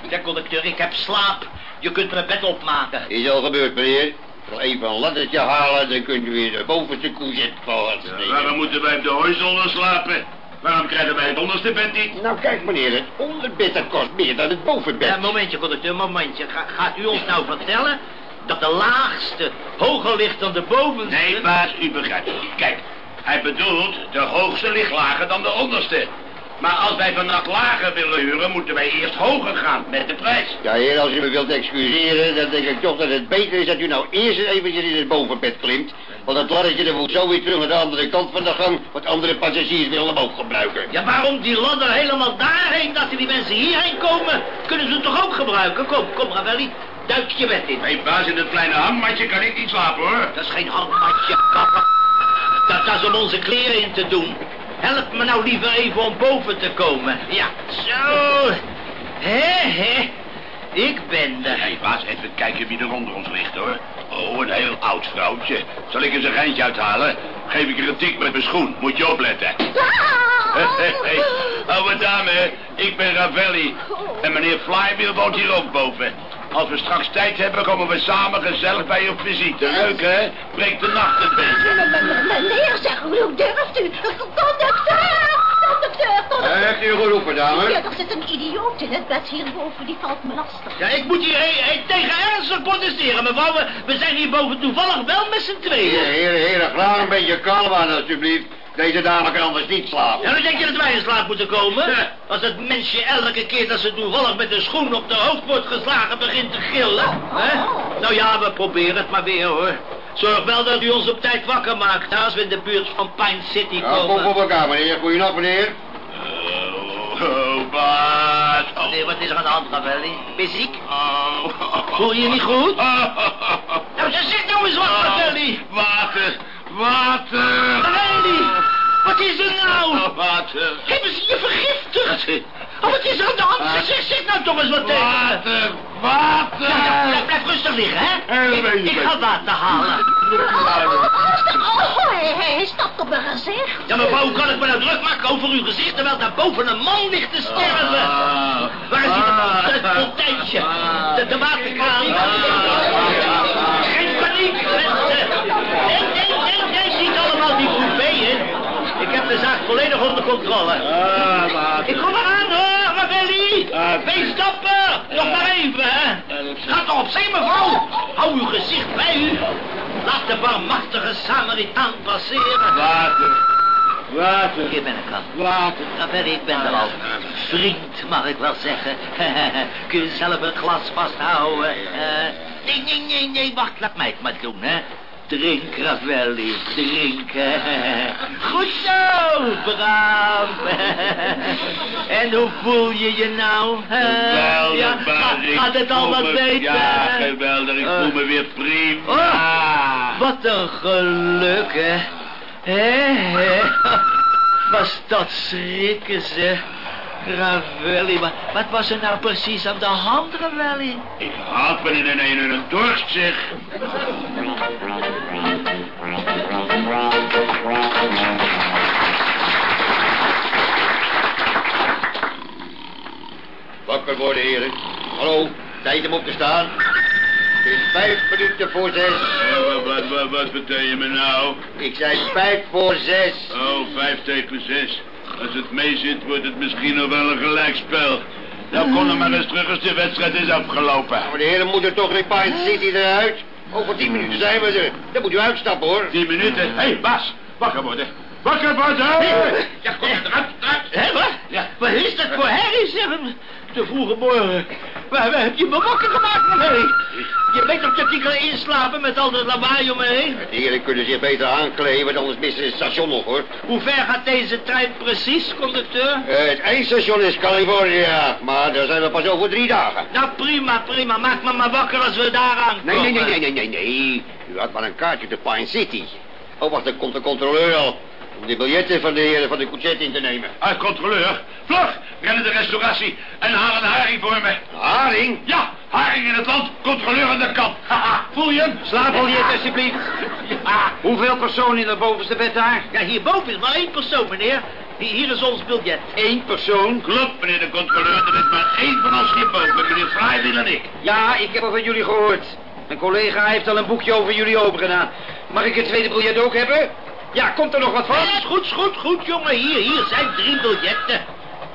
Ja, conducteur, ik heb slaap. Je kunt mijn bed opmaken. Is al gebeurd, meneer. Ik zal even een laddertje halen, dan kunt u weer de bovenste koezet vast. Waarom moeten wij op de hooizolder slapen? Waarom krijgen wij het onderste bed niet? Nou, kijk, meneer, het onderbed dat kost meer dan het bovenbed. Ja, momentje, conducteur, momentje. Ga- gaat u ons nou vertellen dat de laagste hoger ligt dan de bovenste? Nee, baas, u begrijpt. Kijk, hij bedoelt de hoogste ligt lager dan de onderste. Maar als wij vannacht lager willen huren, moeten wij eerst hoger gaan met de prijs. Ja, heer, als u me wilt excuseren, dan denk ik toch dat het beter is dat u nou eerst eens eventjes in het bovenbed klimt. Want dat laddertje dat moet zo weer terug naar de andere kant van de gang, want andere passagiers willen hem ook gebruiken. Ja, waarom die ladder helemaal daarheen, dat die mensen hierheen komen? Kunnen ze het toch ook gebruiken? Kom, kom, Ravelli, duik je bed in. Hé, hey, baas, in dat kleine hangmatje kan ik niet slapen, hoor. Dat is geen hangmatje, kapper. Dat, dat is om onze kleren in te doen. Help me nou liever even om boven te komen. Ja, zo. Hé, hé. Ik ben Hé, er. hey, baas, even kijken wie er onder ons ligt, hoor. Oh, een heel oud vrouwtje. Zal ik eens een geintje uithalen? Geef ik er een tik met mijn schoen. Moet je opletten. Hé, hé, oude dame, ik ben Ravelli. En meneer Flywheel woont hier ook boven. Als we straks tijd hebben, komen we samen gezellig bij je op visite. Leuk, hè? Breekt de nacht een beetje. Meneer, zeg, hoe durft u? Conducteur! Conducteur, conducteur! Heeft u geroepen, dame? Ja, er zit een idioot in het bed hierboven, die valt me lastig. Ja, ik moet hier tegen ernstig protesteren, mevrouw. We, we zijn hier boven toevallig wel met z'n tweeën. Heren, heren, graag een beetje kalm aan, alsjeblieft. Deze dame kan anders niet slapen. Ja, dan denk je dat wij in slaap moeten komen? Als het mensje elke keer dat ze toevallig met een schoen op de hoofd wordt geslagen begint te gillen. Hè? Nou ja, we proberen het maar weer hoor. Zorg wel dat u ons op tijd wakker maakt, hè, als we in de buurt van Pine City Ja, kom komen. voor elkaar, meneer. Goeienacht, meneer. Oh, oh, baas. Oh, Nee, wat is er aan de hand, Ravelli? Ben je ziek? oh. Voel je je niet goed? Oh, Nou, Zeg nou eens wat, Ravelli. Water, water. Ravelli, wat is er nou? Oh, water. Hebben ze je vergiftigd? Oh, wat is er aan de hand? Zeg, zeg nou toch eens wat tegen. Water, water. Ja, ja, blijf, rustig liggen, hè? Ik, ik ga water halen. Oh, hij, hij stapt op mijn gezicht. Ja, mevrouw, hoe kan ik me nou druk maken over uw gezicht... terwijl daar boven een man ligt te sterven? Waar is hij? Het fonteintje. De, de waterkraan. Geen paniek, mensen. Nee, nee, nee, nee, niet allemaal die coupeeën. Ik heb de zaak volledig onder controle. Ik kom eraan, hoor, Ravelli. Wees stappen. Nog maar even, hè. Ga toch op zee, mevrouw. Hou uw gezicht bij u. Laat de barmachtige Samaritaan passeren. Water, water. Hier ben ik al. Water. Ravelli, ik ben er al. Vriend, mag ik wel zeggen. Kun je zelf een glas vasthouden? Eh, nee, nee, nee, nee, wacht, laat mij het maar doen, hè. Drink, Ravelli, drink. Goed zo, braaf. En hoe voel je je nou? Geweldig, ja, ga- Gaat het al wat beter? Ja, geweldig. Ik voel me weer prima. Oh, wat een geluk, hè. Hé, hé. Was dat schrikken, zeg. Ravelli, wat, wat was er nou precies aan de hand, Ravelli? Ik had me in een een en een dorst, zeg. Wakker worden, heren. Hallo, tijd om op te staan. Het is vijf minuten voor zes. Eh, wat, wat, wat, wat vertel je me nou? Ik zei vijf voor zes. Oh, vijf tegen zes. Als het mee zit, wordt het misschien nog wel een gelijkspel. Nou, kom dan maar eens terug als de wedstrijd is afgelopen. Maar de heren moeten toch in Pine City eruit? Over tien minuten zijn we er. Dan moet u uitstappen, hoor. Tien minuten. Hé, hey, Bas, wakker worden. Wakker worden! Ja, kom eruit, eruit. Hé, wat? Ja. Wat is dat voor herrie, zeg? Te vroege morgen. Waar, waar heb je me wakker gemaakt, Ravelli? Je weet toch dat ik kan inslapen met al dat lawaai om me heen? De heren kunnen zich beter aankleden, want anders missen ze het station nog, hoor. Hoe ver gaat deze trein precies, conducteur? Eh, het eindstation is California, maar daar zijn we pas over drie dagen. Nou, prima, prima. Maak me maar wakker als we daar aankomen. Nee, nee, nee, nee, nee, nee, nee. U had maar een kaartje te Pine City. Oh, wacht, dan komt de controleur al. Om de biljetten van de heren van de couchet in te nemen. Uit, controleur. Vlug, ren naar de restauratie en haal een haring voor me. Haring? Ja, haring in het land, controleur aan de kant. Haha, voel je hem? Slaapbiljet, alsjeblieft. Ja, Hoeveel personen in het bovenste bed daar? ja, hierboven is maar één persoon, meneer. Hier, is ons biljet. Eén persoon? Klopt, meneer de controleur. Er is maar één van ons hierboven, meneer Flywheel en ik. Ja, ik heb al van jullie gehoord. Mijn collega heeft al een boekje over jullie opengedaan. Mag ik het tweede biljet ook hebben? Ja, komt er nog wat van? Ja, is goed, is goed, goed, jongen. Hier, hier zijn drie biljetten.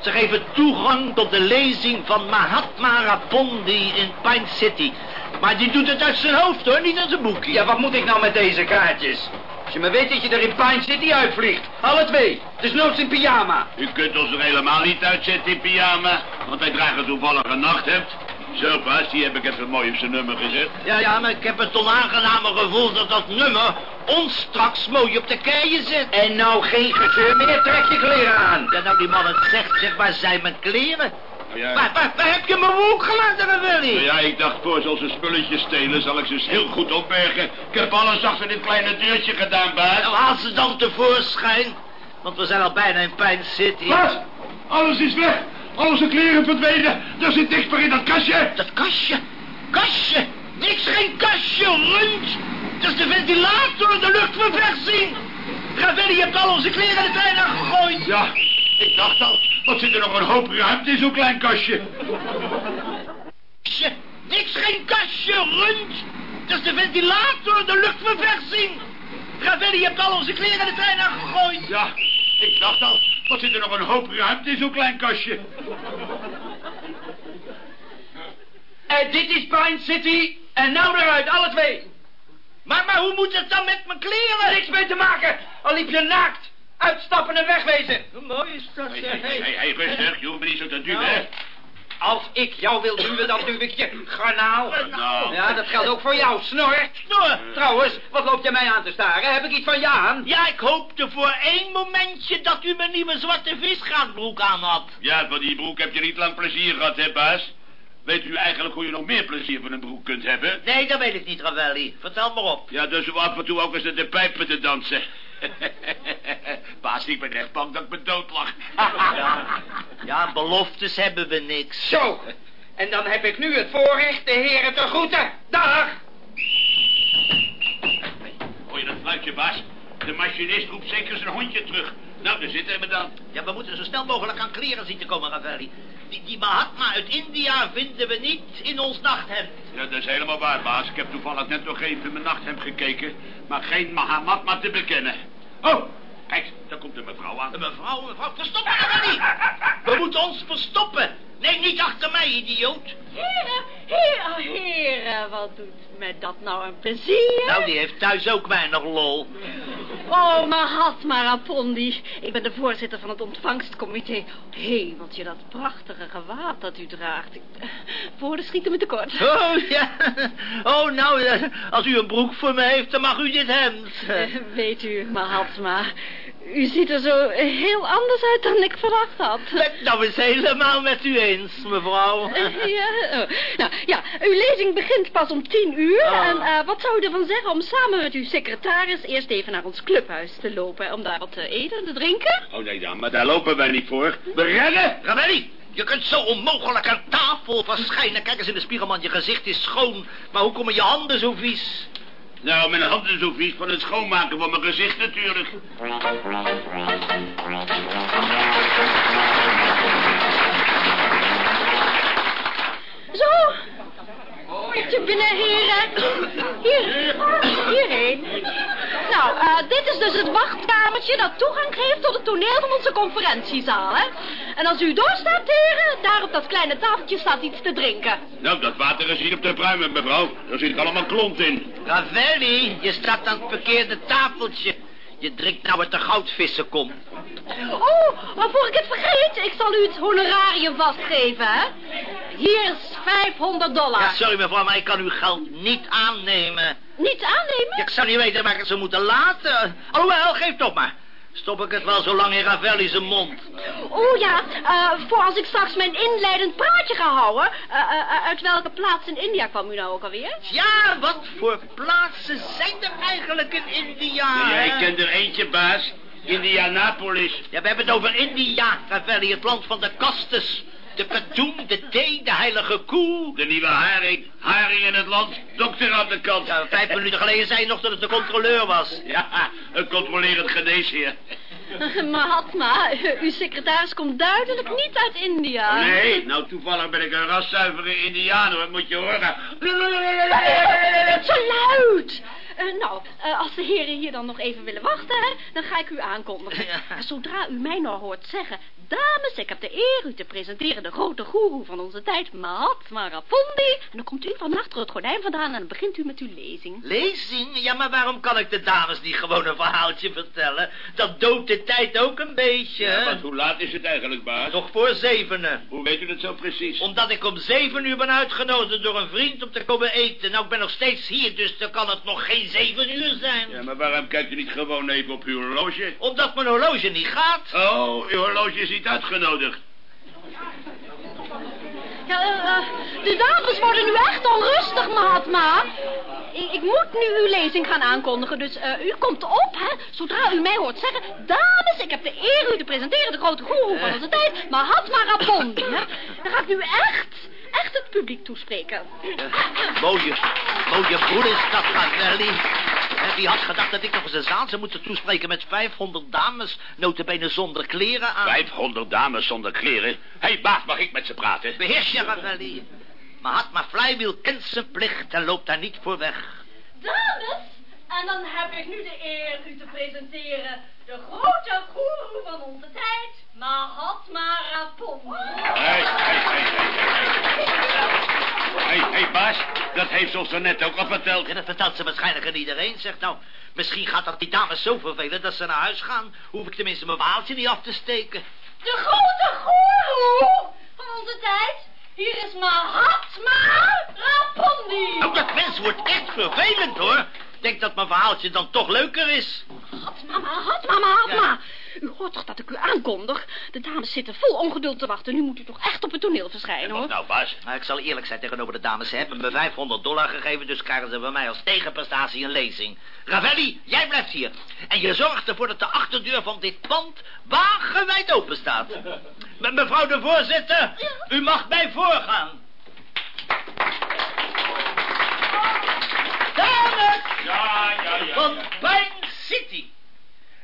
Ze geven toegang tot de lezing van Mahatma Rapondi in Pine City. Maar die doet het uit zijn hoofd, hoor, niet uit zijn boekje. Ja, wat moet ik nou met deze kaartjes? Als je maar weet dat je er in Pine City uitvliegt. Alle twee. Dus noods in pyjama. U kunt ons er helemaal niet uitzetten in pyjama, want wij dragen toevallig een nachthemd. Zo, Bas, die heb ik even mooi op zijn nummer gezet. Ja, ja, maar ik heb het onaangename gevoel dat dat nummer ons straks mooi op de keien zet. En nou geen gezeur meer, trek je kleren aan. Ja, nou die man het zegt, zeg, waar zijn mijn kleren? Nou ja, Waar, waar, waar heb je mijn broek gelaten, Ravelli? nou ja, ik dacht voor ze onze spulletjes stelen, zal ik ze eens heel goed opbergen. Ik heb alles achter dit kleine deurtje gedaan, Bas. Nou, haal ze dan tevoorschijn. Want we zijn al bijna in Pine City. Bas, alles is weg. Al onze kleren verdwenen. Er zit niks meer in dat kastje. Dat kastje. Kastje. Niks, geen kastje, rund. Dat is de ventilator, de luchtverversing. Ravelli, je hebt al onze kleren de trein aangegooid. Ja, ik dacht al, wat zit er nog een hoop ruimte in zo'n klein kastje. Kastje. Niks, geen kastje, rund. Dat is de ventilator, de luchtverversing. Ravelli, je hebt al onze kleren de trein aangegooid. Ja, ik dacht al, wat zit er nog een hoop ruimte in zo'n klein kastje. En dit is Pine City. En nou eruit, alle twee. Maar, maar hoe moet het dan met mijn kleren? Niks mee te maken. Al liep je naakt. Uitstappen en wegwezen. Hoe mooi is dat, Hé, hey, hey, rustig, je hoeft me niet zo te duwen, Nou. hè. Als ik jou wil duwen, dan duw ik je. Garnaal. Ja, dat geldt ook voor jou, snor. Snor. Trouwens, wat loop jij mij aan te staren? Heb ik iets van je aan? Ja, ik hoopte voor één momentje dat u mijn nieuwe zwarte visgaatbroek aan had. Ja, van die broek heb je niet lang plezier gehad, hè, baas? Weet u eigenlijk hoe je nog meer plezier van een broek kunt hebben? Nee, dat weet ik niet, Ravelli. Vertel maar op. Ja, dus om af en toe ook eens naar de pijpen te dansen. Baas, ik ben echt bang dat ik me doodlag. Ja, ja, beloftes hebben we niks. Zo, en dan heb ik nu het voorrecht de heren te groeten. Dag! Hoor je dat fluitje, baas? De machinist roept zeker zijn hondje terug. Nou, daar zitten we dan. Ja, we moeten zo snel mogelijk aan kleren zien te komen, Ravelli. Die, die Mahatma uit India vinden we niet in ons nachthemd. Ja, dat is helemaal waar, baas. Ik heb toevallig net nog even in mijn nachthemd gekeken. Maar geen Mahamatma te bekennen. Oh, kijk, daar komt een mevrouw aan. Mevrouw, mevrouw, verstoppen, Ravelli! We moeten ons verstoppen. Nee, niet achter mij, idioot. Heren, heren, heren, wat doet mij dat nou een plezier? Nou, die heeft thuis ook weinig lol. Oh, Mahatma Rapondi. Ik ben de voorzitter van het ontvangstcomité. Hemeltje, dat prachtige gewaad dat u draagt. Woorden schieten me tekort. Oh, ja. Oh, nou, als u een broek voor me heeft, dan mag u dit hemd. Eh, weet u, Mahatma, u ziet er zo heel anders uit dan ik verwacht had. Ben ik nou eens helemaal met u eens, mevrouw. Eh, ja, oh. nou, ja, uw lezing begint pas om tien uur. Oh. En eh, wat zou u ervan zeggen om samen met uw secretaris eerst even naar ons clubhuis te lopen... om daar wat te eten en te drinken? Oh nee dan, maar daar lopen wij niet voor. We rennen! Ravelli, je kunt zo onmogelijk aan tafel verschijnen. Kijk eens in de spiegel, man, je gezicht is schoon. Maar hoe komen je handen zo vies? Nou, mijn handen zo vies van het schoonmaken van mijn gezicht natuurlijk. Zo. Met je binnen, heren. Hier, hierheen. Nou, eh, dit is dus het wachtkamertje dat toegang geeft tot het toneel van onze conferentiezaal, hè. En als u doorstaat, heren, daar op dat kleine tafeltje staat iets te drinken. Nou, dat water is hier op de pruimen, mevrouw. Daar zit allemaal klont in. Ravelli, je staat aan het verkeerde tafeltje. Je drinkt nou uit de goudvissen kom. Oh, maar voor ik het vergeet, ik zal u het honorarium vastgeven, hè. Hier is 500 dollar. Ja, sorry mevrouw, maar ik kan uw geld niet aannemen. Niet aannemen? Ja, ik zou niet weten waar ik het zou moeten laten. Alhoewel, geef toch maar. Stop ik het wel zo lang in Ravelli zijn mond. Oh ja, eh, voor als ik straks mijn inleidend praatje ga houden. eh, eh, uit welke plaats in India kwam u nou ook alweer? Ja, wat voor plaatsen zijn er eigenlijk in India? Jij kent er eentje, baas. Indianapolis. Ja, we hebben het over India, Ravelli, het land van de kastes. De katoen, de thee, de heilige koe. De nieuwe haring. Haring in het land. Dokter aan de kant. Ja, vijf minuten geleden zei je nog dat het de controleur was. Ja, een controlerend geneesheer. Mahatma, uw secretaris komt duidelijk niet uit India. Nee, nou toevallig ben ik een raszuivere indiaan, hoor. Moet je horen. Zo luid! Eh, nou, eh, als de heren hier dan nog even willen wachten, hè, dan ga ik u aankondigen. Ja. Zodra u mij nou hoort zeggen... Dames, ik heb de eer u te presenteren de grote goeroe van onze tijd, Mahatma Rapondi. En dan komt u van achter het gordijn vandaan en dan begint u met uw lezing. Lezing? Ja, maar waarom kan ik de dames niet gewoon een verhaaltje vertellen? Dat doodt de tijd ook een beetje. Ja, want hoe laat is het eigenlijk, baas? Nog voor zevenen. Hoe weet u dat zo precies? Omdat ik om zeven uur ben uitgenodigd door een vriend om te komen eten. Nou, ik ben nog steeds hier, dus dan kan het nog geen zeven uur zijn. Ja, maar waarom kijkt u niet gewoon even op uw horloge? Omdat mijn horloge niet gaat. Oh, uw horloge is niet uitgenodigd. Ja, eh, eh, de dames worden nu echt onrustig, Mahatma. Ik, ik moet nu uw lezing gaan aankondigen, dus eh, u komt op, hè. Zodra u mij hoort zeggen... Dames, ik heb de eer u te presenteren, de grote goeroe van onze tijd... Mahatma Rapondi, hè. Dan ga ik nu echt, echt het publiek toespreken. Mooie, mooie is dat, Ravelli. En Wie had gedacht dat ik nog eens een zaal zou moeten toespreken met 500 dames, notabene zonder kleren aan? 500 dames zonder kleren. Hé, hey, baas, mag ik met ze praten? Beheers je, Ravelli. Mahatma Flywheel kent zijn plicht en loopt daar niet voor weg. Dames, en dan heb ik nu de eer u te presenteren... de grote goeroe van onze tijd, Mahatma Rapondi. Hé, hé, hé, hé, hé. Hé, baas, dat heeft ze ons zo net ook al verteld. En dat vertelt ze waarschijnlijk aan iedereen, zegt nou. Misschien gaat dat die dames zo vervelen dat ze naar huis gaan. Hoef ik tenminste mijn waaltje niet af te steken. De grote goeroe van onze tijd. Hier is Mahatma Rapondi. Nou, dat mens wordt echt vervelend, hoor. Ik denk dat mijn verhaaltje dan toch leuker is. Mahatma, Mahatma, Mahatma. U hoort toch dat ik u aankondig? De dames zitten vol ongeduld te wachten. Nu moet u toch echt op het toneel verschijnen, hoor. Nou, Bas. Nou, ik zal eerlijk zijn tegenover de dames. Ze hebben me 500 dollar gegeven, dus krijgen ze bij mij als tegenprestatie een lezing. Ravelli, jij blijft hier. En je zorgt ervoor dat de achterdeur van dit pand wagenwijd open staat. Me- mevrouw de voorzitter, u mag mij voorgaan. Dames Ja, ja, ja. van Pine City.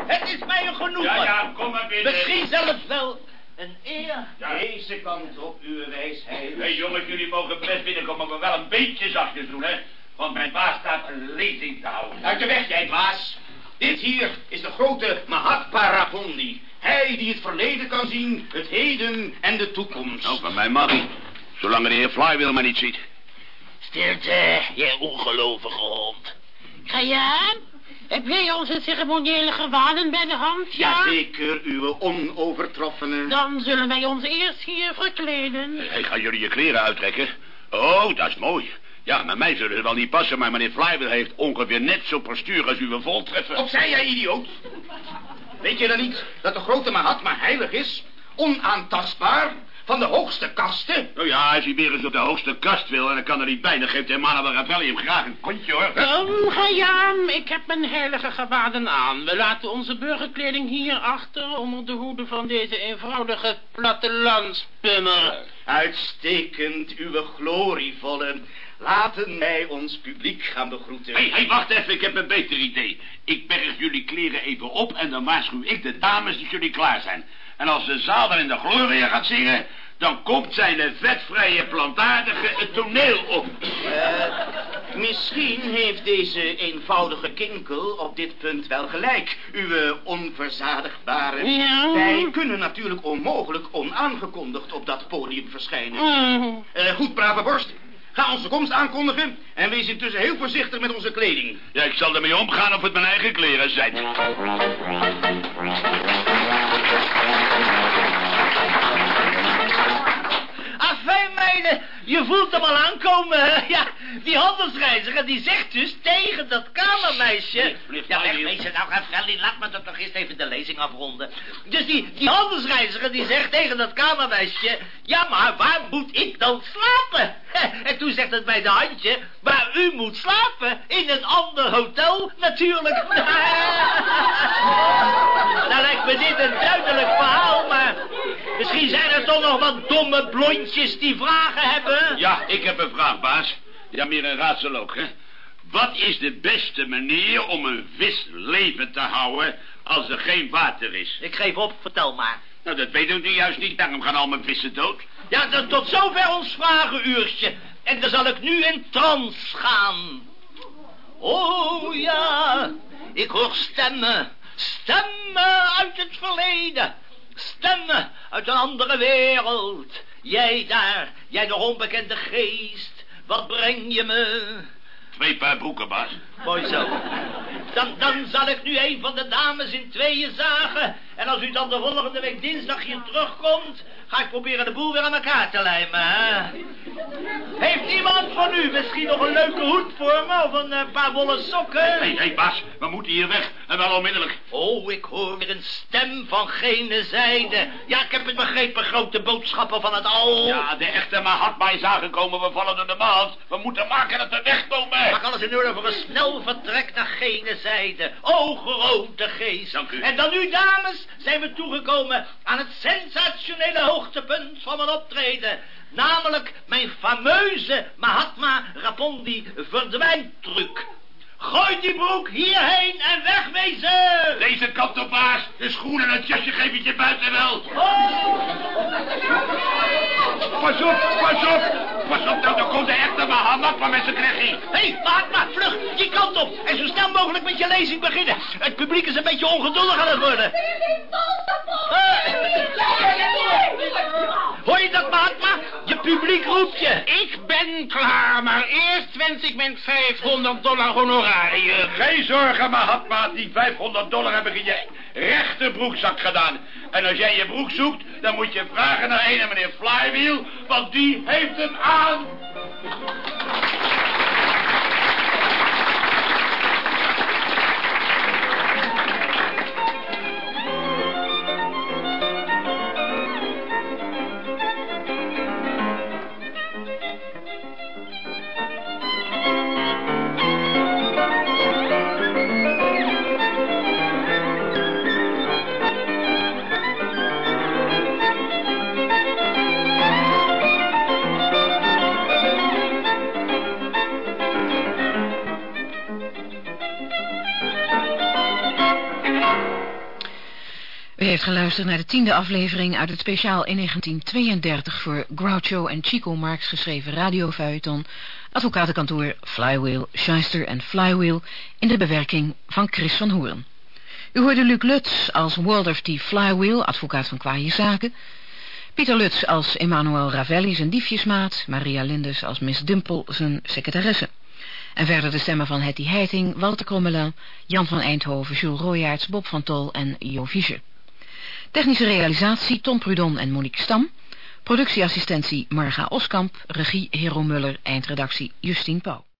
Het is mij een genoegen. Ja, ja, kom maar binnen. Misschien zelfs wel een eer. Deze kant op, uw wijsheid. Hé jongens, jullie mogen best binnenkomen, maar wel een beetje zachtjes doen, hè. Want mijn baas staat een lezing te houden. Uit de weg, jij baas. Dit hier is de grote Mahatma Rapondi. Hij die het verleden kan zien, het heden en de toekomst. Nou, van mij mag hij. Zolang de heer Flywheel maar niet ziet. Stilte, jij ongelovige hond. Ga je aan? Heb jij onze ceremoniële gewaden bij de hand, ja? Jazeker, uw onovertroffene. Dan zullen wij ons eerst hier verkleden. Hé, gaan jullie je kleren uittrekken? Oh, dat is mooi. Ja, maar mij zullen ze wel niet passen, maar meneer Flywheel heeft ongeveer net zo postuur als uw voltreffer. Opzij, jij idioot. Weet je dan niet dat de grote Mahatma heilig is? Onaantastbaar? Van de hoogste kasten? Nou ja, als hij weer eens op de hoogste kast wil en dan kan er niet bij, dan geeft de Manuel Ravelli hem graag een kontje, hoor. Dan ga je aan. Ik heb mijn heilige gewaden aan. We laten onze burgerkleding hier achter onder de hoede van deze eenvoudige plattelandspummer. Uitstekend, uw glorievolle. Laten wij ons publiek gaan begroeten. Hé, hey, wacht even, ik heb een beter idee. Ik berg jullie kleren even op en dan waarschuw ik de dames dat jullie klaar zijn. En als de zaal dan in de gloria gaat zingen, dan komt zijn vetvrije plantaardige het toneel op. Eh, misschien heeft deze eenvoudige kinkel op dit punt wel gelijk, uw onverzadigbare. Ja. Wij kunnen natuurlijk onmogelijk onaangekondigd op dat podium verschijnen. Eh, goed, brave borst. Ga onze komst aankondigen en wees intussen heel voorzichtig met onze kleding. Ja, ik zal ermee omgaan of het mijn eigen kleren zijn. Je voelt hem al aankomen. hè? Ja, die handelsreiziger die zegt dus tegen dat kamermeisje... Blijf Ja, hier. wegwezen, nou, Raffelli, laat me toch nog eerst even de lezing afronden. Dus die, die handelsreiziger die zegt tegen dat kamermeisje... Ja, maar waar moet ik dan slapen? En toen zegt het bij de handje... Maar u moet slapen in een ander hotel, natuurlijk. Nou lijkt me dit een duidelijk verhaal, maar... Misschien zijn er toch nog wat domme blondjes die vragen hebben? Ja, ik heb een vraag, baas. Ja, meer een raadsel ook, hè. Wat is de beste manier om een vis levend te houden als er geen water is? Ik geef op, vertel maar. Nou, dat weet u nu juist niet, daarom gaan al mijn vissen dood. Ja, dan tot zover ons vragenuurtje. En dan zal ik nu in trance gaan. Oh ja, ik hoor stemmen. Stemmen uit het verleden. Stemmen uit een andere wereld. Jij daar, jij de onbekende geest. Wat breng je me? Twee paar broeken, baas. Mooi zo. Dan, dan zal ik nu een van de dames in tweeën zagen. En als u dan de volgende week dinsdag hier terugkomt... ga ik proberen de boel weer aan elkaar te lijmen, hè? Heeft iemand van u misschien nog een leuke hoed voor me... of een eh, paar wollen sokken? Hey, hey, baas, we moeten hier weg. En wel onmiddellijk. Oh, ik hoor weer een stem van gene zijde. Ja, ik heb het begrepen, grote boodschappen van het al. Ja, de echte Mahatma is aangekomen. We vallen door de maand. We moeten maken dat we wegkomen. Maak alles in orde voor een snel vertrek naar gene zijde. O, grote geest. Dank u. En dan nu, dames, zijn we toegekomen aan het sensationele hoogtepunt van mijn optreden. Namelijk mijn fameuze Mahatma Rapondi verdwijntruc. Gooi die broek hierheen en wegwezen! Deze kant op, baas. De schoenen en het jasje geef ik je buiten wel. Pas op, pas op. Pas op, nou, dan komt de echte Mahatma met zijn. Hé, hey, Mahatma, vlug, die kant op. En zo snel mogelijk met je lezing beginnen. Het publiek is een beetje ongeduldig aan het worden. Hoor je dat, Mahatma? Publiek roept je. Ik ben klaar, maar eerst wens ik mijn 500 dollar honorarium. Geen zorgen, Mahatma. Die 500 dollar heb ik in je rechterbroekzak gedaan. En als jij je broek zoekt, dan moet je vragen naar een meneer Flywheel, want die heeft hem aan. Heeft geluisterd naar de tiende aflevering uit het speciaal in 1932 voor Groucho en Chico Marx geschreven radiofeuilleton advocatenkantoor Flywheel, Shyster en Flywheel in de bewerking van Chris van Hoorn. U hoorde Luc Lutz als Walter T. Flywheel, advocaat van kwaaie zaken, Pieter Lutz als Emmanuel Ravelli, zijn diefjesmaat, Maria Lindes als Miss Dumpel, zijn secretaresse. En verder de stemmen van Hetty Heiting, Walter Krommelin, Jan van Eindhoven, Jules Royaerts, Bob van Tol en Jo Fischer. Technische realisatie Tom Prudon en Monique Stam. Productieassistentie Marga Oskamp. Regie Hero Muller. Eindredactie Justine Pauw.